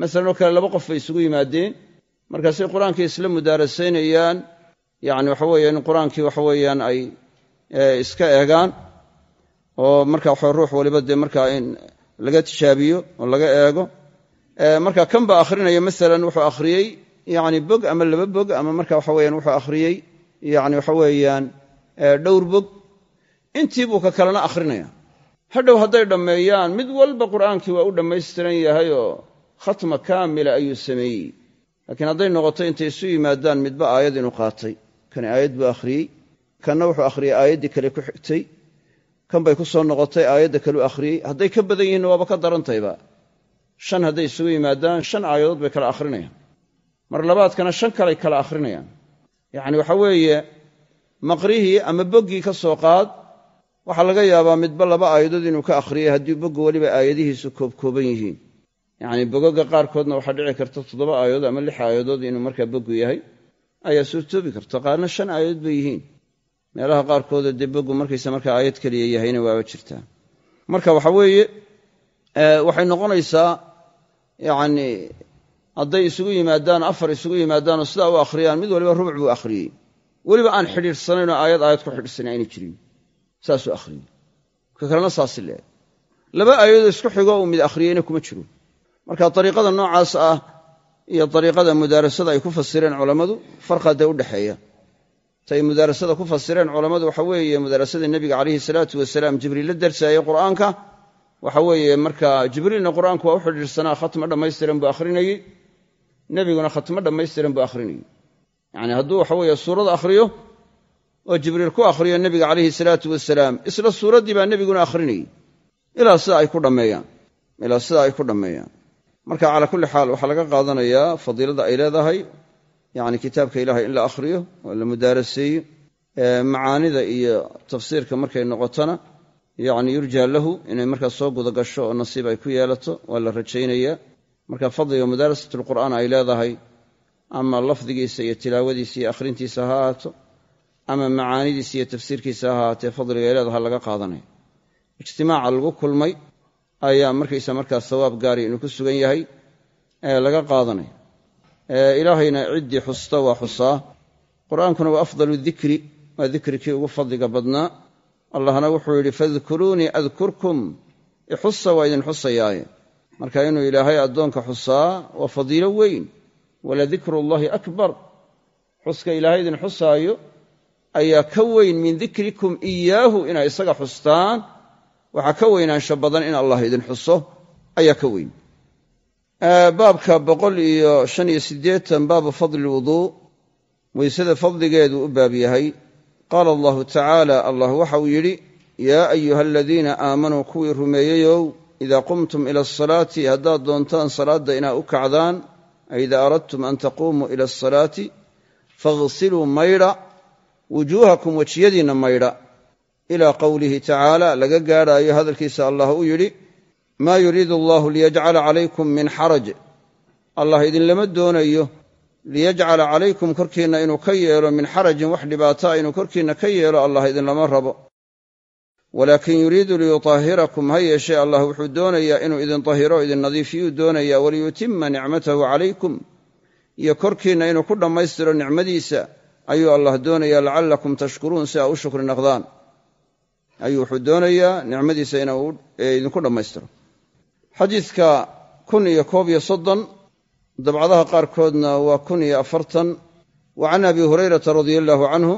Masalan oo kale laba qof bay isugu yimaadeen markaasay qur'aankii isla mudaarasaynayaan yacni waxa weeye in qur'aankii waxa weeyaan ay iska eegaan oo marka waxa ruux waliba dee markaa in laga tijaabiyo oo laga eego. Marka kan baa akhrinaya masalan wuxuu akhriyey yacni bog ama laba bog ama marka waxa weyaan wuxuu akhriyey yacni waxa weeyaan dhowr bog. Intii buu ka kalena akhrinaya. Hadhow hadday dhammeeyaan mid walba qur'aankii waa u dhammaystiran yahay oo khatma kaamila ayuu sameeyey. Laakiin hadday noqoto intay isu yimaadaan midba aayad inuu qaatay. Kani aayad buu akhriyey. Kanna wuxuu akhriyey aayaddii kale ku xigtay kan bay ku soo noqotay aayadda kaleu akhriyey hadday ka badan yihiinna waaba ka darantayba. Shan hadday isugu yimaadaan shan aayadood bay kala akhrinayaan. Mar labaadkana shan kaley kala akhrinayaan. Yacni waxa weeye maqrihii ama boggii ka soo qaad waxaa laga yaabaa midba laba aayadood inuu ka akhriyey haddii bogga weliba aayadihiisu koobkooban yihiin. Yacni bogoga qaarkoodna waxaa dhici karta toddoba aayadood ama lix aayadood inuu markaa bogu yahay ayaa suurtoobi karta. Qaarna shan aayadood bay yihiin meelaha qaarkooda dee bogu markaysa markaa aayad keliya yahayna waaba jirtaa marka waxa weeye waxay noqonaysaa yacni hadday isugu yimaadaan afar isugu yimaadaanoo sidaa u akhriyaan mid waliba rubuc buu akhriyey. Weliba aan xidhiidhsanaynoo aayad aayad ku xidhiidhsanayn aynay jirin. Saasuu akhriyey. Ka kalena saasi leeg. Laba aayadoo isku xigo uu mid akhriyeyna kuma jiro. Marka dariiqada noocaas ah iyo dariiqada mudaarasada ay ku fasireen culammadu farqa dee u dhexeeya tay mudaarasada ku fasireen culammadu waxa weeye mudaarasada nebiga calayhi salaatu wasalaam jibriil la darsaayey qur'aanka. Waxa weeye marka jibriilna qur'aanku waa u xidhiidhsanaa khatmo dhammaystiran buu akhrinayey nebiguna khatmo dhammaystiran buu akhrinayey yacni hadduu waxa weeye suurad akhriyo oo jibriil ku akhriyo nebiga calayhi salaatu wasalaam isla suuraddii baa nebiguna akhrinayey ilaa sida ay ku dhammeeyaan. Ilaa sida ay ku dhammeeyaan. Marka calaa kulli xaal waxaa laga qaadanayaa fadiilada ay leedahay yacni kitaabka ilahay in la akhriyo oo la mudaaraseeyo macaanida iyo tafsiirka markay noqotona yacni yurjaa lahu inay markaa soo guda gasho oo nasiib ay ku yeelato waa la rajaynayaa. Marka fadliga mudaarasat alqur'aan ay leedahay ama lafdigiisa iyo tilaawadiisa iyo akhrintiisa ha ahaato ama macaanidiisa iyo tafsiirkiisa ha ahaatee fadliga ay leedaha laga qaadanaya ijtimaaca lagu kulmay ayaa markaysa markaa sawaab gaari inuu ku sugan yahay ee laga qaadanaya ilaahayna ciddii xusta waa xusaa qur'aankuna waa afdalu dikri waa dikrikii ugu fadliga badnaa. Allahna wuxuu yidhi fadkuruunii adkurkum ixusa waa idin xusayaaye marka inuu ilaahay addoonka xusaa waa fadiilo weyn. Waladikru llahi akbar. Xuska ilaahay idin xusaayo ayaa ka weyn min dikrikum iyaahu inay isaga xustaan. Waxaa ka weynaansho badan in allah idin xuso ayaa ka weyn baabka boqol iyo shan iyo siddeetan baabu fadli lwuduu weysada fadligeedu u baab yahay. Qaala allahu tacaala allah waxa uu yidhi yaa ayuha aladiina aamanuu kuwii rumeeyeyow idaa qumtum ila asalaati haddaad doontaan salaadda inaad u kacdaan ay aradtum an taquumuu ila asalaati faghsiluu maydha wujuuhakum wejiyadiinna maydha ilaa qowlihi tacaala laga gaadhaayo hadalkiisa allah u yidhi maa yuriidu allahu liyajcala calaykum min xaraj. Allah idinlama doonayo liyajcala calaykum korkiinna inuu ka yeelo min xarajin wax dhibaataa inuu korkiinna ka yeelo allah idinlama rabo. Walaakin yuriidu liyutahhirakum ha yeeshee allah wuxuu doonayaa inuu idin tahiro idin nadiifiyuu doonayaa waliyutima nicmatahu calaykum. Iyo korkiinna inuu ku dhammaystiro nicmadiisa ayuu allah doonayaa lacallakum tashkuruun si aa u shukri naqdaan. Ayuu wuxuu doonayaa nicmadiisa inuu idinku dhammaystiro xadiidka kun iyo koob iyo soddon dabcadaha qaarkoodna waa kun iyo afartan. Wa can abi hurayrata radia allaahu canhu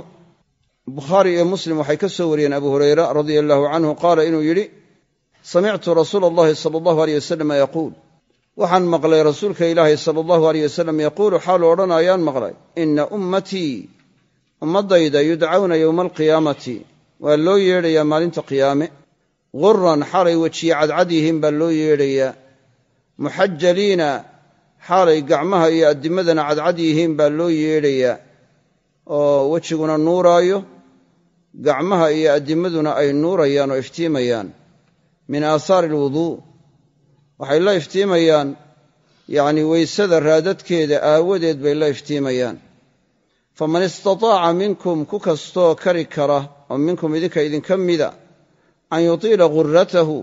bukhaari iyo muslim waxay ka soo wariyeen abu hurayra radia allaahu canhu qaala inuu yidhi samictu rasuula allahi sala allahu aleyh wasalama yaquul. Waxaan maqlay rasuulka ilaahi sala allahu aleyh wasalam yaquulu xaalu odhanayaan maqlay ina ummatii ummaddayda yudcawna yowma alqiyaamati. Waa loo yeedhayaa maalinta qiyaame guran xaalay wejiye cadcad yihiin baa loo yeedhayaa muxajaliina xaalay gacmaha iyo addimadana cadcad yihiin baa loo yeedhayaa oo wejiguna nuuraayo gacmaha iyo addimaduna ay nuurayaan oo iftiimayaan. Min aahaari alwuduu waxay la iftiimayaan yacnii weysada raadadkeeda aawadeed bay la iftiimayaan. Faman istataaca minkum ku kastoo kari kara oo minkum idinka idinka mida an yutiila ghurratahu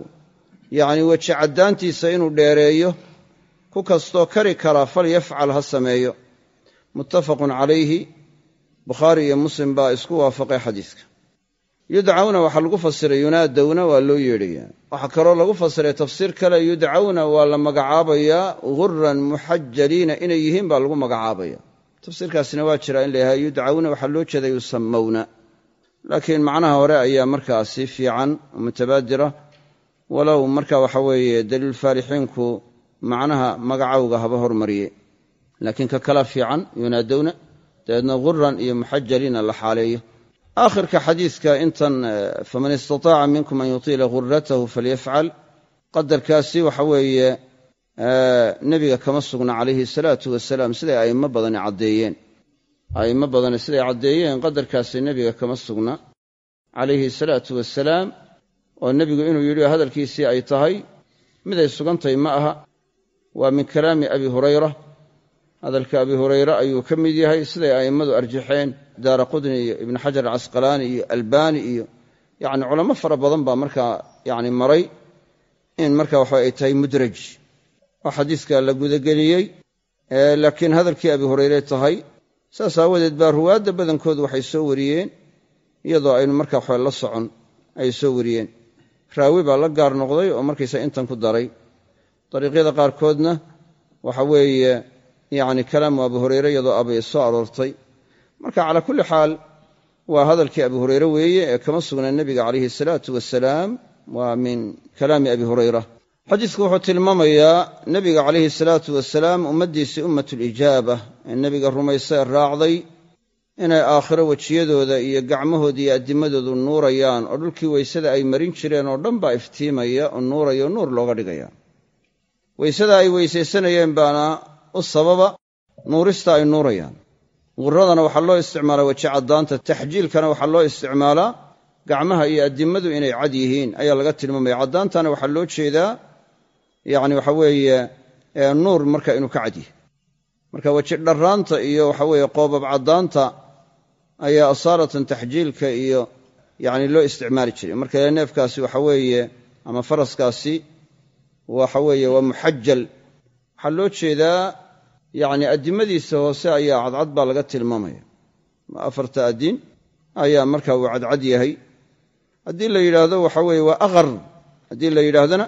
yacnii weji caddaantiisa inuu dheereeyo ku kastoo kari kara falyafcal ha sameeyo. Muttafaqun calayhi bukhaari iyo muslim baa isku waafaqay xadiidka yudcawna waxaa lagu fasiray yunaadowna waa loo yeedhayaa waxaa kaloo lagu fasiray tafsiir kale yudcawna waa la magacaabayaa ghuran muxajaliina inay yihiin baa lagu magacaabaya. Tafsiirkaasina waa jira in la yahay yudcawna waxaa loo jeeda yusamawna laakiin macnaha hore ayaa markaasi fiican oo mutabaadira walow marka waxa weeye daliilfaalixiinku macnaha magacowga haba hormariye. Laakiin ka kala fiican yunaadowna dabeedna ghuran iyo muxajaliina la xaaleeyo. Aakhirka xadiidka intan faman istataaca minkum an yutiila ghurratahu falyafcal. Qadarkaasi waxa weeye nebiga kama sugna calayhi salaatu wasalaam siday a'immo badani caddeeyeen a'immo badani siday caddeeyeen qadarkaasi nebiga kama sugna. Calayhi salaatu wasalaam oo nebigu inuu yidhi hadalkiisii ay tahay miday sugantahay ma aha. Waa min kalaami abi hurayra. Hadalka abi hurayre ayuu ka mid yahay siday a'immadu arjaxeen daara qudni iyo ibnu xajar alcasqalaani iyo albaani iyo yacni culamo fara badan baa markaa yani maray in marka waxa ay tahay mudraj. Oo xadiiska la gudageliyey laakiin hadalkii abi hurayre tahay saas aawadeed baa ruwaadda badankoodu waxay soo wariyeen iyadoo aynu marka waxa la socon ay soo wariyeen. Raawi baa la gaar noqday oo markaysa intan ku daray. Dariiqyada qaarkoodna waxa weeye yacni kalaamu abu hurayre iyadoo abay soo aroortay. Marka calaa kulli xaal waa hadalkii abi hurayre weeye ee kama sugna nebiga calayhi salaatu wasalaam waa min kalaami abi hurayra xadiidku wuxuu tilmaamayaa nebiga calayhi salaatu wasalaam ummaddiisii ummatulijaaba ee nebiga rumaysa ee raacday inay aakhiro wejiyadooda iyo gacmahooda iyo addimadoodu nuurayaan oo dhulkii weysada ay marin jireen oo dhan baa iftiimaya oo nuuraya oo nuur looga dhigaya. Weysada ay weysaysanayeen baana u sababa nuurista ay nuurayaan. Quradana waxaa loo isticmaalaa weji caddaanta taxjiilkana waxaa loo isticmaalaa gacmaha iyo addimadu inay cad yihiin ayaa laga tilmaamaya. Caddaantana waxaa loo jeedaa yacni waxa weeye nuur marka inuu ka cad yahay marka weji dharraanta iyo waxa weeye qoobab caddaanta ayaa asaaratan taxjiilka iyo yacni loo isticmaali jiray. Marka neefkaasi waxa weeye ama faraskaasi waxa weeye waa muxajal waxaa loo jeedaa yacni addimadiisa hoose ayaa cadcad baa laga tilmaamaya. Afarta addin ayaa marka uu cadcad yahay. Haddii la yidhaahdo waxa weeye waa aqar. Haddii la yidhaahdana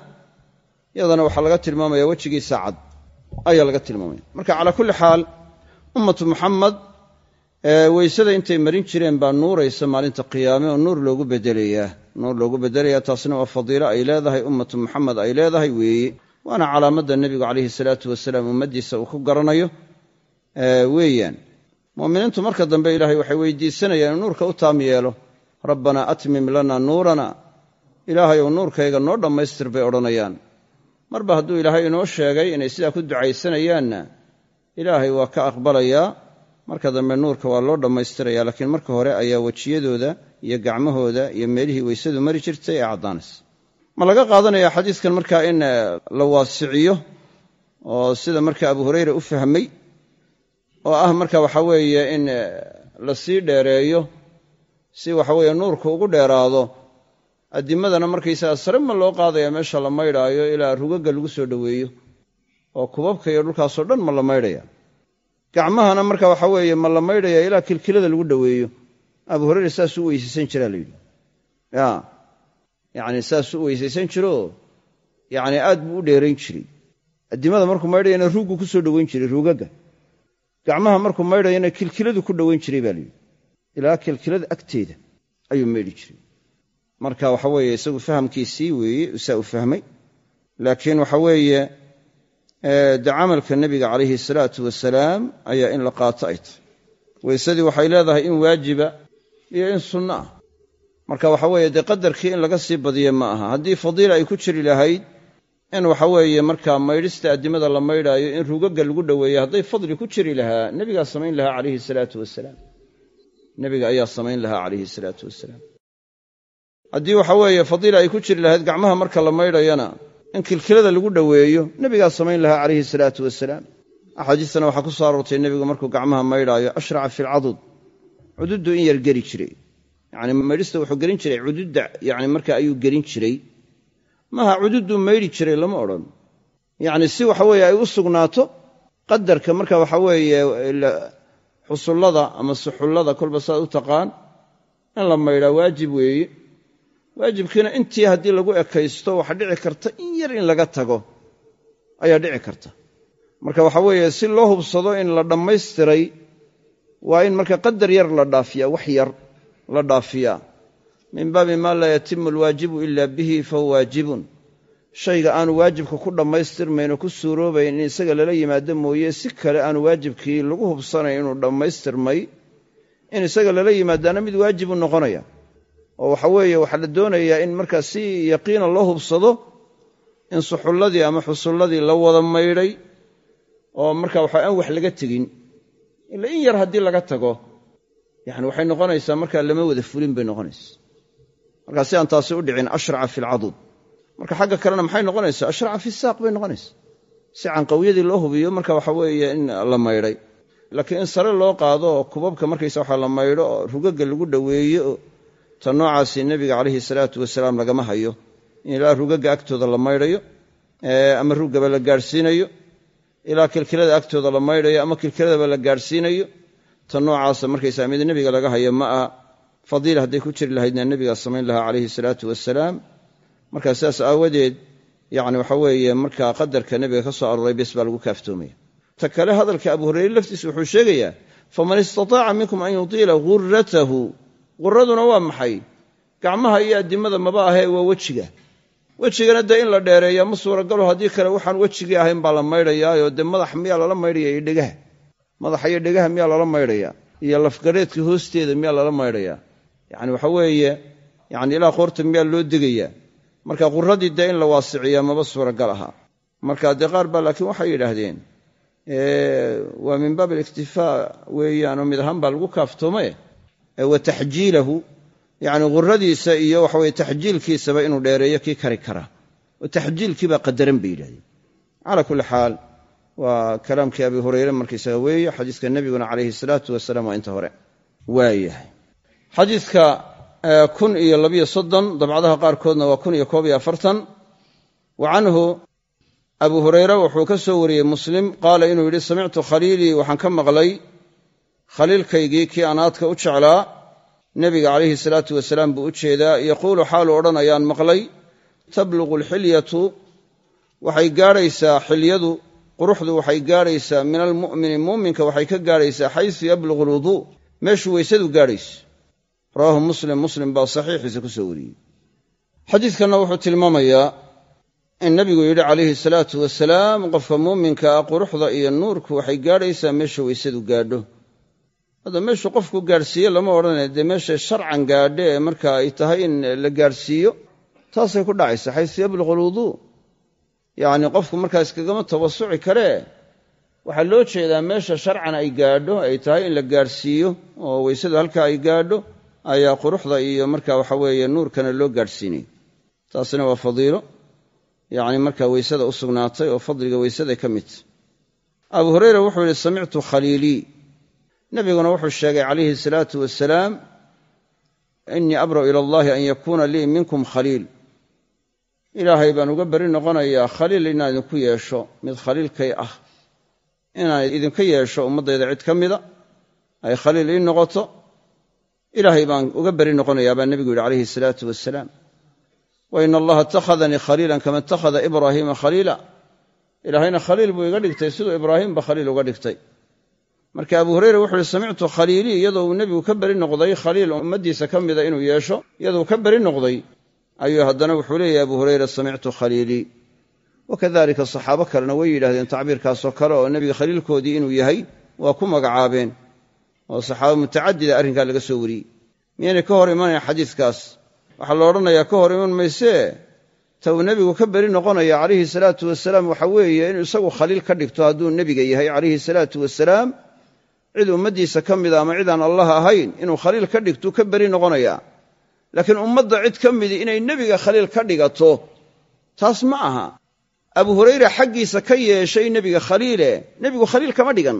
yadana waxaa laga tilmaamaya wejigiisa cad ayaa laga tilmaamaya. Marka calaa kulli xaal ummatu muxamed weysada intay marin jireen baa nuuraysa maalinta qiyaame oo nuur loogu bedelayaa. Nuur loogu bedelayaa taasna waa fadiilo ay leedahay ummatu muxamed ay leedahay weeye waana calaamadda nebigu calayhi salaatu wasalaam ummaddiisa uu ku garanayo weeyaan. Mu'miniintu marka dambe ilaahay waxay weydiisanayaan inuu nuurka u taam yeelo. Rabbanaa atmim lana nuurana. Ilaahay ou nuurkayga noo dhammaystir bay odhanayaan marba hadduu ilaahay inoo sheegay inay sidaa ku ducaysanayaanna ilaahay waa ka aqbalayaa marka dambe nuurka waa loo dhammaystiraya laakiin marka hore ayaa wejiyadooda iyo gacmahooda iyo meelihii weysadu mari jirtay ee caddaanaysa. Ma laga qaadanaya xadiiskan markaa in la waasiciyo oo sida marka abu hurayra u fahmay oo ah marka waxa weeye in la sii dheereeyo si waxaweeye nuurku ugu dheeraado addimadana markaysaga sare ma loo qaadaya meesha la maydhaayo ilaa rugaga lagu soo dhoweeyo oo kubabka iyo dhulkaasoo dhan ma la maydhaya gacmahana marka waxa weeye ma la maydhaya ilaa kilkilada lagu dhoweeyo abu hurayra saasuu u weysaysan jiraa layidhi ya yacni saasuu u weysaysan jiroo yacni aad buu u dheerayn jiray. Addimada markuu maydhayana ruuggu ku soo dhoweyn jiray ruugaga gacmaha markuu maydhayana kilkiladu ku dhoweyn jiray baa layidhi ilaa kilkilada agteeda ayuu maydhi jiray marka waxa weeye isagu fahamkiisii weeye saa u fahmay. Laakiin waxa weeye de camalka nebiga calayhi salaatu wasalaam ayaa in la qaato ay tahay. Weysadii waxay leedahay in waajiba iyo in sunno ah. Marka waxa weeye dee qadarkii in laga sii badiyo ma aha. Haddii fadiila ay ku jiri lahayd in waxa weeye markaa maydhista addimada la maydhaayo in rugaga lagu dhoweeyo hadday fadli ku jiri lahaa nebigaa samayn lahaa calayhi salaatu wasalaam. Nebiga ayaa samayn lahaa calayhi salaatu wasalaam haddii waxa weeye fadiila ay ku jiri lahayd gacmaha marka la maydhayana in kilkilada lagu dhoweeyo nebigaa samayn lahaa calayhi salaatu wasalaam axaadiistana waxaa ku soo aroortay nebigu markuu gacmaha maydhaayo ashraca fi lcadud cududdu in yar geli jiray. Yacni maydhista wuxuu gelin jiray cududda yani marka ayuu gelin jiray. Maaha cududduu maydhi jiray lama odhan. Yacni si waxa weeye ay u sugnaato qadarka marka waxa weeye xusullada ama suxullada kolba saad u taqaan in la maydhaa waajib weeye waajibkiina intii haddii lagu ekaysto waxa dhici karta in yar in laga tago ayaa dhici karta. Marka waxa weeye si loo hubsado in la dhammaystiray waa in marka qadar yar la dhaafiyaa wax yar la dhaafiyaa. Min baabi maa laa yatimu alwaajibu ila bihi fahuwa waajibun. Shayga aanu waajibka ku dhammaystirmayno ku suuroobayn in isaga lala yimaado mooye si kale aanu waajibkii lagu hubsanayn inuu dhammaystirmay in isaga lala yimaadaana mid waajibu noqonaya oo waxa weeye waxaa la doonayaa in markaa si yaqiina loo hubsado in suxulladii ama xusulladii la wada maydhay oo marka waxa aan wax laga tegin. Ila in yar haddii laga tago yani waxay noqonaysaa markaa lama wada fulin bay noqonaysaa. Markaa si aan taasi u dhicin ashraca fi alcadud marka xagga kalena maxay noqonaysaa? Ashraca fi saaq bay noqonaysaa. Si canqawiyadii loo hubiyo marka waxa weeye in la maydhay. Laakiin in sare loo qaado oo kubabka markaysa waxa la maydho oo rugaga lagu dhoweeyo ta noocaasi nebiga calayhi salaatu wasalaam lagama hayo. In ilaa rugaga agtooda la maydhayo ama rugaba la gaadhsiinayo ilaa kilkilada agtooda la maydhayo ama kilkiladaba la gaadhsiinayo ta noocaasa markaysaa mid nebiga laga hayo ma aha. Fadiila hadday ku jiri lahaydna nebigaa samayn lahaa calayhi salaatu wasalaam. Markaa sidaas aawadeed yani waxa weeye markaa qadarka nebiga ka soo arooray bes baa lagu kaaftoomaya. Ta kale hadalka abu hureyre laftiisa wuxuu sheegayaa faman istataaca minkum an yutiila guratahu guraduna waa maxay? Gacmaha iyo addimada maba ahee waa wejiga. Wejigana dee in la dheereeya ma suuragalo haddii kale waxaan wejigii ahayn baa la maydhayaayoo dee madax miyaa lala maydhaya iyo dhegaha? Madaxa iyo dhegaha miyaa lala maydhaya iyo lafgareedka hoosteeda miyaa lala maydhaya yani waxa weeye yani ilaa qoorta miyaa loo degayaa. Marka quradii dee in la waasiciyaa maba suuragal aha. Marka dee qaar baa laakiin waxay yidhaahdeen waa min baab aliktifaa weeyaanoo mid ahaan baa lagu kaaftoome wa taxjiilahu yani quradiisa iyo waxaweye taxjiilkiisaba inuu dheereeyo kii kari kara. Oo taxjiilkiibaa qadaran bay yidhahdeen. Cala kulli xaal waa kalaamkii abi hureyre markaysaga weeye xadiiska nebiguna calayhi salaatu wasalaam waa inta hore waayahay xadiidka kun iyo labiyo soddon dabcadaha qaarkoodna waa kun iyo koob iyo afartan. Wa canhu abu hureyre wuxuu ka soo wariyey muslim qaala inuu yidhi samictu khaliilii waxaan ka maqlay khaliilkaygii kii aan aadka u jeclaa nebiga calayhi salaatu wasalaam buu u jeedaa yaquulu xaalu odhanayaan maqlay tabluqu alxilyatu waxay gaadhaysaa xilyadu quruxdu waxay gaadhaysaa min almu'mini muuminka waxay ka gaadhaysaa xaysu yabluqu alwuduu meeshuu weysadu gaadhayso rawaahu muslim muslim baa saxiixiisa ku soo wariyey. Xadiidkanna wuxuu tilmaamayaa in nebigu yidhi calayhi salaatu wasalaam qofka muuminka ah quruxda iyo nuurku waxay gaadhaysaa meesha weysadu gaadho hadda meeshuu qofku gaadhsiiye lama odhanaya dee meeshay sharcan gaadhe marka ay tahay in la gaadhsiiyo taasay ku dhacaysa xaysu yabluqu alwuduu yacni qofku markaa iskagama tawasuci karee waxaa loo jeedaa meesha sharcan ay gaadho ay tahay in la gaadhsiiyo oo weysadu halkaa ay gaadho ayaa quruxda iyo marka waxa weeye nuurkana loo gaadhsiinay taasina waa fadiilo. Yacni markaa weysada u sugnaatay oo fadliga weysaday ka midta abu hureyra wuxuu yidhi samictu khaliilii nebiguna wuxuu sheegay calayhi salaatu wasalaam innii abra'u ila allahi an yakuuna lii minkum khaliil. Ilaahay baan uga beri noqonayaa khaliil inaan idinku yeesho mid khaliilkay ah. Inaan idinka yeesho ummaddayda cid ka mida ay khaliil ii noqoto. Ilaahay baan uga beri noqonayaa baa nebigu yidhi calayhi salaatu wasalaam wa ina allaha ittakhadanii khaliilan kama ittakhada ibraahiima khaliila. Ilaahayna khaliil buu iga dhigtay siduu ibraahiimba khaliil uga dhigtay marka abu hureyre wuxu uhi samictu khaliilii iyadoo uu nebigu ka beri noqday khaliil ummaddiisa ka mida inuu yeesho iyadoo ka beri noqday ayuu haddana wuxuu leeyahy abu hureyre samictu khaliilii wakadalika saxaabo kalena way yidhahdeen tacbiirkaasoo kale oo nebiga khaliilkoodii inuu yahay waa ku magacaabeen oo saxaabo mutacadida arrinkaa laga soo wariyey. Miyaynay ka hor imanayn xadiiskaas? Waxaa la odhanayaa ka hor iman maysee ta uu nebigu ka beri noqonaya calayhi salaatu wasalaam waxa weeye inuu isagu khaliil ka dhigto hadduu nebiga yahay calayhi salaatu wasalaam cid ummaddiisa ka mida ama cidaan allah ahayn inuu khaliil ka dhigtuu ka beri noqonayaa laakiin ummadda cid ka midii inay nebiga khaliil ka dhigato taas ma aha. Abu hurayra xaggiisa ka yeeshay nebiga khaliile nebigu khaliil kama dhigan.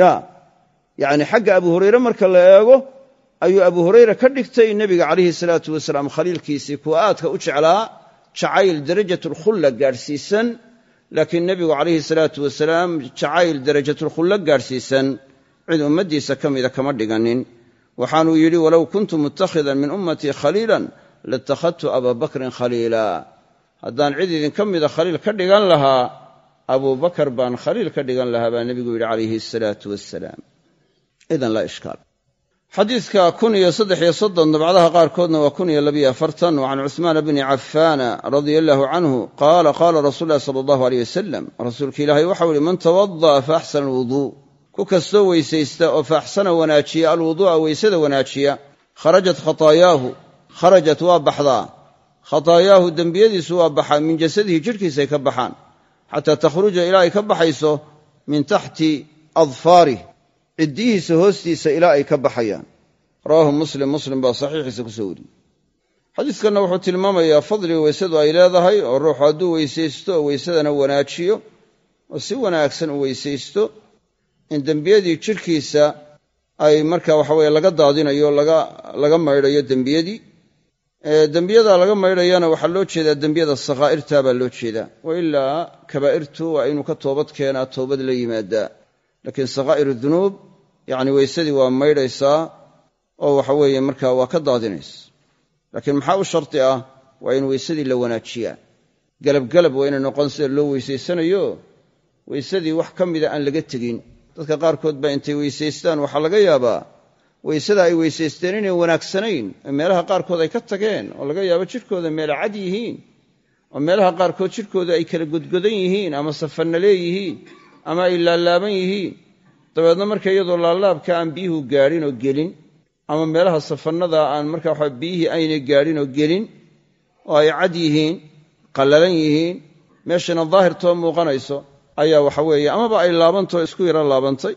Ya yacni xagga abu hurayre marka la eego ayuu abu hurayra ka dhigtay nebiga calayhi salaatu wasalaam khaliilkiisii kuwa aadka u jeclaa jacayl darajatulkhulla gaadhsiisan. Laakiin nebigu calayhi salaatu wasalaam jacayl darajatulkhulla gaadhsiisan cid ummaddiisa ka mida kama dhiganin. Waxaanuu yidhi walow kuntu mutakhidan min ummatii khaliilan latakhadtu abaa bakrin khaliila. Haddaan cid idinka mida khaliil ka dhigan lahaa abubakar baan khaliil ka dhigan lahaa baa nebigu yidhi calayhi asalaatu wasalaam idan laa ishkaal. Xadiidka kun iyo saddex iyo soddon dabcdaha qaarkoodna waa kun iyo labiyo afartan wa can cuhmaana bni cafaana radia allahu canhu qaala qaala rasuulu llahi sala allahu aleyh wasalam rasuulka ilaahay waxau ihi man tawada'a fa axsana alwuduu ku kastoo weysaysta oo fa axsana wanaajiya alwuduu'a weysada wanaajiya kharajat khataayaahu kharajat waa baxdaa. Khataayaahu dembiyadiisu waa baxaa min jasadihi jidhkiisay ka baxaan. Xataa takhruja ilaa ay ka baxayso min taxti adfaarih ciddiyihiisa hoostiisa ilaa ay ka baxayaan. Rawaahu muslim muslim baa saxiixiisa ku soo wariyey. Xadiiskanna wuxuu tilmaamayaa fadliga weysadu ay leedahay oo ruuxu hadduu weysaysto oo weysadana wanaajiyo oo si wanaagsan u weysaysto in dembiyadii jidhkiisa ay marka waxa weye laga daadinayo laga maydhayo dembiyadii. Dembiyada laga maydhayana waxaa loo jeedaa dembiyada sakhaa'irta baa loo jeedaa. Wa ilaa kabaa'irtu waa inuu ka toobad keenaa toobad la yimaadaa. Laakiin sakhaa'ir dunuub yacni weysadii waa maydhaysaa oo waxa weeye marka waa ka daadinaysa. Laakiin maxaa u sharti ah? Waa in weysadii la wanaajiyaa. Galabgalab waa inay noqon sida loo weysaysanayo weysadii wax ka mida aan laga tegin dadka qaarkood baa intay weysaystaan. Waxaa laga yaabaa weysada ay weysaysteen inay wanaagsanayn oo meelaha qaarkood ay ka tageen oo laga yaabo jidhkooda meela cad yihiin oo meelaha qaarkood jidhkooda ay kala godgodan yihiin ama safanna leeyihiin ama ay laalaaban yihiin. Dabeedna marka iyadoo laalaabka aan biyuhu gaadhin oo gelin ama meelaha safannada aan marka waxa biyihii aynay gaadhin oo gelin oo ay cad yihiin qallalan yihiin meeshana daahirtoo muuqanayso ayaa waxa weeye amaba ay laabantao isku yaro laabantay.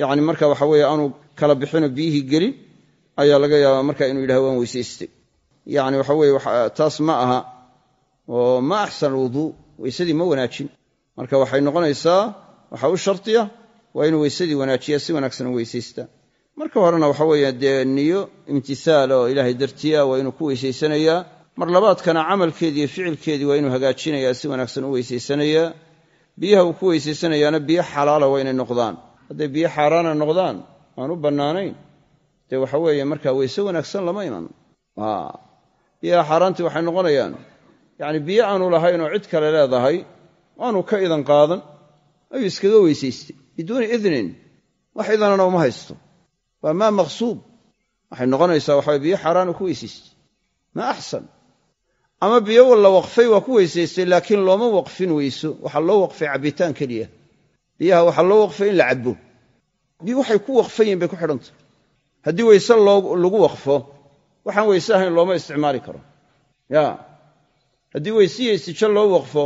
Yacni marka waxa weeye aanu kala bixinoo biyihii gelin ayaa laga yaabaa marka inuu yidhaha waan weysaystay. Yacni waxa weeye taas ma aha oo ma axsan alwuduu weysadii ma wanaajin. Marka waxay noqonaysaa waxaa u shartiya waa inuu weysadii wanaajiyaa si wanaagsan u weysaystaa. Marka horena waxa weeye dee niyo imtihaal oo ilaahay dartiya waa inuu ku weysaysanayaa. Mar labaadkana camalkeedii iyo ficilkeedii waa inuu hagaajinayaa si wanaagsan u weysaysanayaa biyaha uu ku weysaysanayaana biyo xalaala waa inay noqdaan. Hadday biyo xaaraana noqdaan aan u bannaanayn. Dee waxa weeye markaa weyse wanaagsan lama iman. Biyaha xaaraantii waxay noqonayaan. Yacni biyo aanu lahayn oo cid kale leedahay aanu ka idan qaadan. Ayuu iskaga weysaystay biduuni idnin. Wax idanana uma haysto. Waa maa maqsuub. Waxay noqonaysaa waxa biyo xaaraanu ku weysaystay. Maa axsan ama biyo la waqfay waa ku weysaystay laakiin looma waqfin weyso. Waxaa loo waqfay cabbitaan keliya. Biyaha waxaa loo waqfay in la cabbo. Biyo waxay ku waqfan yihiin bay ku xidhantah haddii weyse lagu waqfo waxaan weyse ahayn looma isticmaali karo. Ya. Haddii weysiyo istijo loo waqfo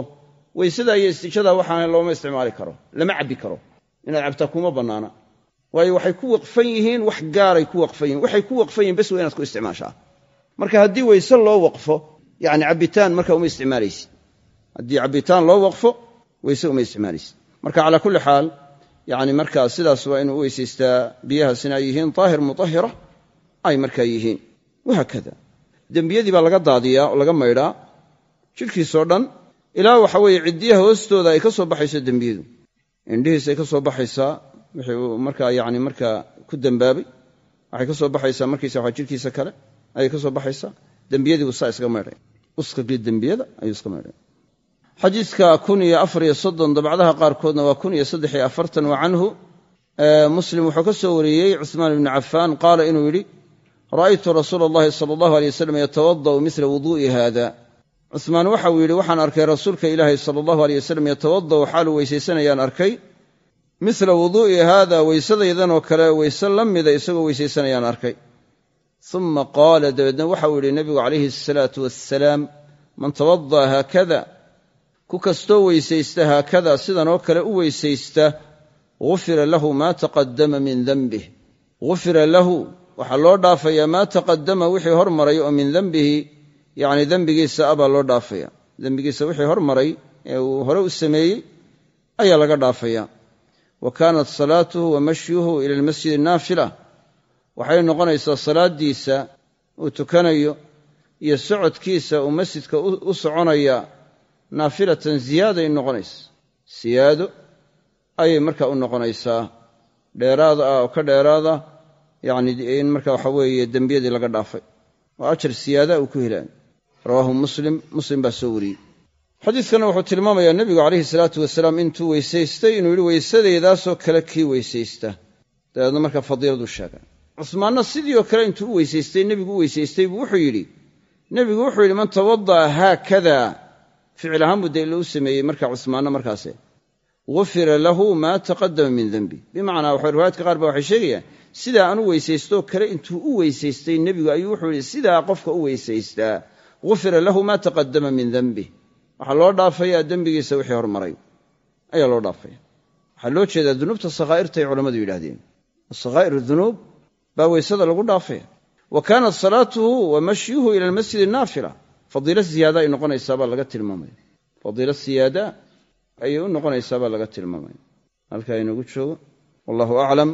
weysadaa iyo istijadaa waxaan looma isticmaali karo. Lama cabbi karo. Inaad cabtaa kuma bannaana. Waayo waxay ku waqfan yihiin wax gaaray ku waqfan yihiin waxay ku waqfan yihiin bes waa inaad ku isticmaashaa. Marka haddii weyse loo waqfo yani cabbitaan marka uma isticmaalaysid. Haddii cabbitaan loo waqfo weyse uma isticmaalaysid. Marka calaa kulli xaal yani markaa sidaas waa inuu u weysaystaa biyahaasina ay yihiin daahir mutahira ay markaa yihiin. Wahaakada. Dembiyadii baa laga daadiyaa oo laga maydhaa jidhkiisoo dhan ilaa waxa weeye ciddiyaha hoostooda ay ka soo baxayso dembiyadu. Indhihiis ay ka soo baxaysaa wixii uu markaa yani markaa ku dembaabay waxay ka soo baxaysaa markiisa waa jidhkiisa kale ayay ka soo baxaysaa dembiyadii buu saa iskaga maydhay. Uskagii dembiyada ayuu iska maydhay. Xadiidka kun iyo afar iyo soddon dabcdaha qaarkoodna waa kun iyo saddex iyo afartan wa canhu. Muslim wuxuu ka soo wariyey cuhmaan ibni cafaan qaala inuu yidhi ra'aytu rasuula allahi sala allahu alay wasalam yatawada'u mila wuduu'i haada cuhmaan waxau yidhi waxaan arkay rasuulka ilaahi sala allahu aleyh wasalam yatawada'u xaaluu weysaysanayaan arkay. Mila wuduu'i haada weysadaydanoo kale weyse la mida isagoo weysaysanayaan arkay uma qaala dabeedna waxau yidhi nebigu calayhi asalaatu wassalaam man tawada'a haakada ku kastoo weysaysta haakada sidanoo kale u weysaysta gufira lahu maa taqadama min denbih gufira lahu waxaa loo dhaafayaa maa taqadama wixii hormaray oo min dembihi yacni dembigiisa abaa loo dhaafaya dembigiisa wixii hormaray ee uu hore u sameeyey ayaa laga dhaafaya wa kaanat salaatuhu wa mashyuhu ila almasjidi naafila waxay noqonaysaa salaaddiisa uu tukanayo iyo socodkiisa uu masjidka u soconaya naafilatan ziyaaday noqonaysa. Siyaado ayay marka u noqonaysaa. Dheeraad ah oo ka dheeraada yacni in marka waxa weeye dembiyadii laga dhaafay. Oo ajar siyaada uu ku helaayo rawaahu muslim muslim baa soo wariyey. Xadiidkanna wuxuu tilmaamayaa nebigu calayhi salaatu wasalaam intuu weysaystay inuu yidhi weysadaydaasoo kale kii weysaysta. Dabeedna marka fadiiladu sheega cusmaanna sidii oo kale intuu u weysaystay nebigu u weysaystay buu wuxuu yidhi nebigu wuxuu yidhi man tawada'a haakada. Ficil ahaan buu dee u sameeyey marka cusmaanna markaase. Gufira lahu maa taqadama min denbi bimacnaa waxa riwaayadka qaar ba waxay sheegayaan sidaa aan u weysaystoo kale intuu u weysaystay nebigu ayuu wuxuu yidhi sidaa qofka u weysaystaa. Gufira lahu maa taqadama min denbih waxaa loo dhaafayaa dembigiisa wixii hormaray. Ayaa loo dhaafaya. Waxaa loo jeedaa dunuubta sakhaa'irtay culammadu yidhahdeen sakhaa'ir dunuub baa weysada lagu dhaafaya wa kaanat salaatuhu wa mashyuhu ila almasjidi naafila fadiilo siyaada ay noqonaysaa baa laga tilmaamaya fadiilo siyaada ayay u noqonaysaa baa laga tilmaamaya halkaa inoogu joogo. Wallahu aclam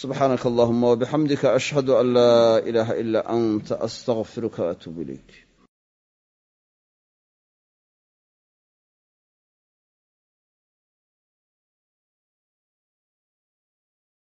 subxaanaka allahuma wabixamdika ashhadu an laa ilaaha ilaa anta astaqfiruka waatuubu ilayk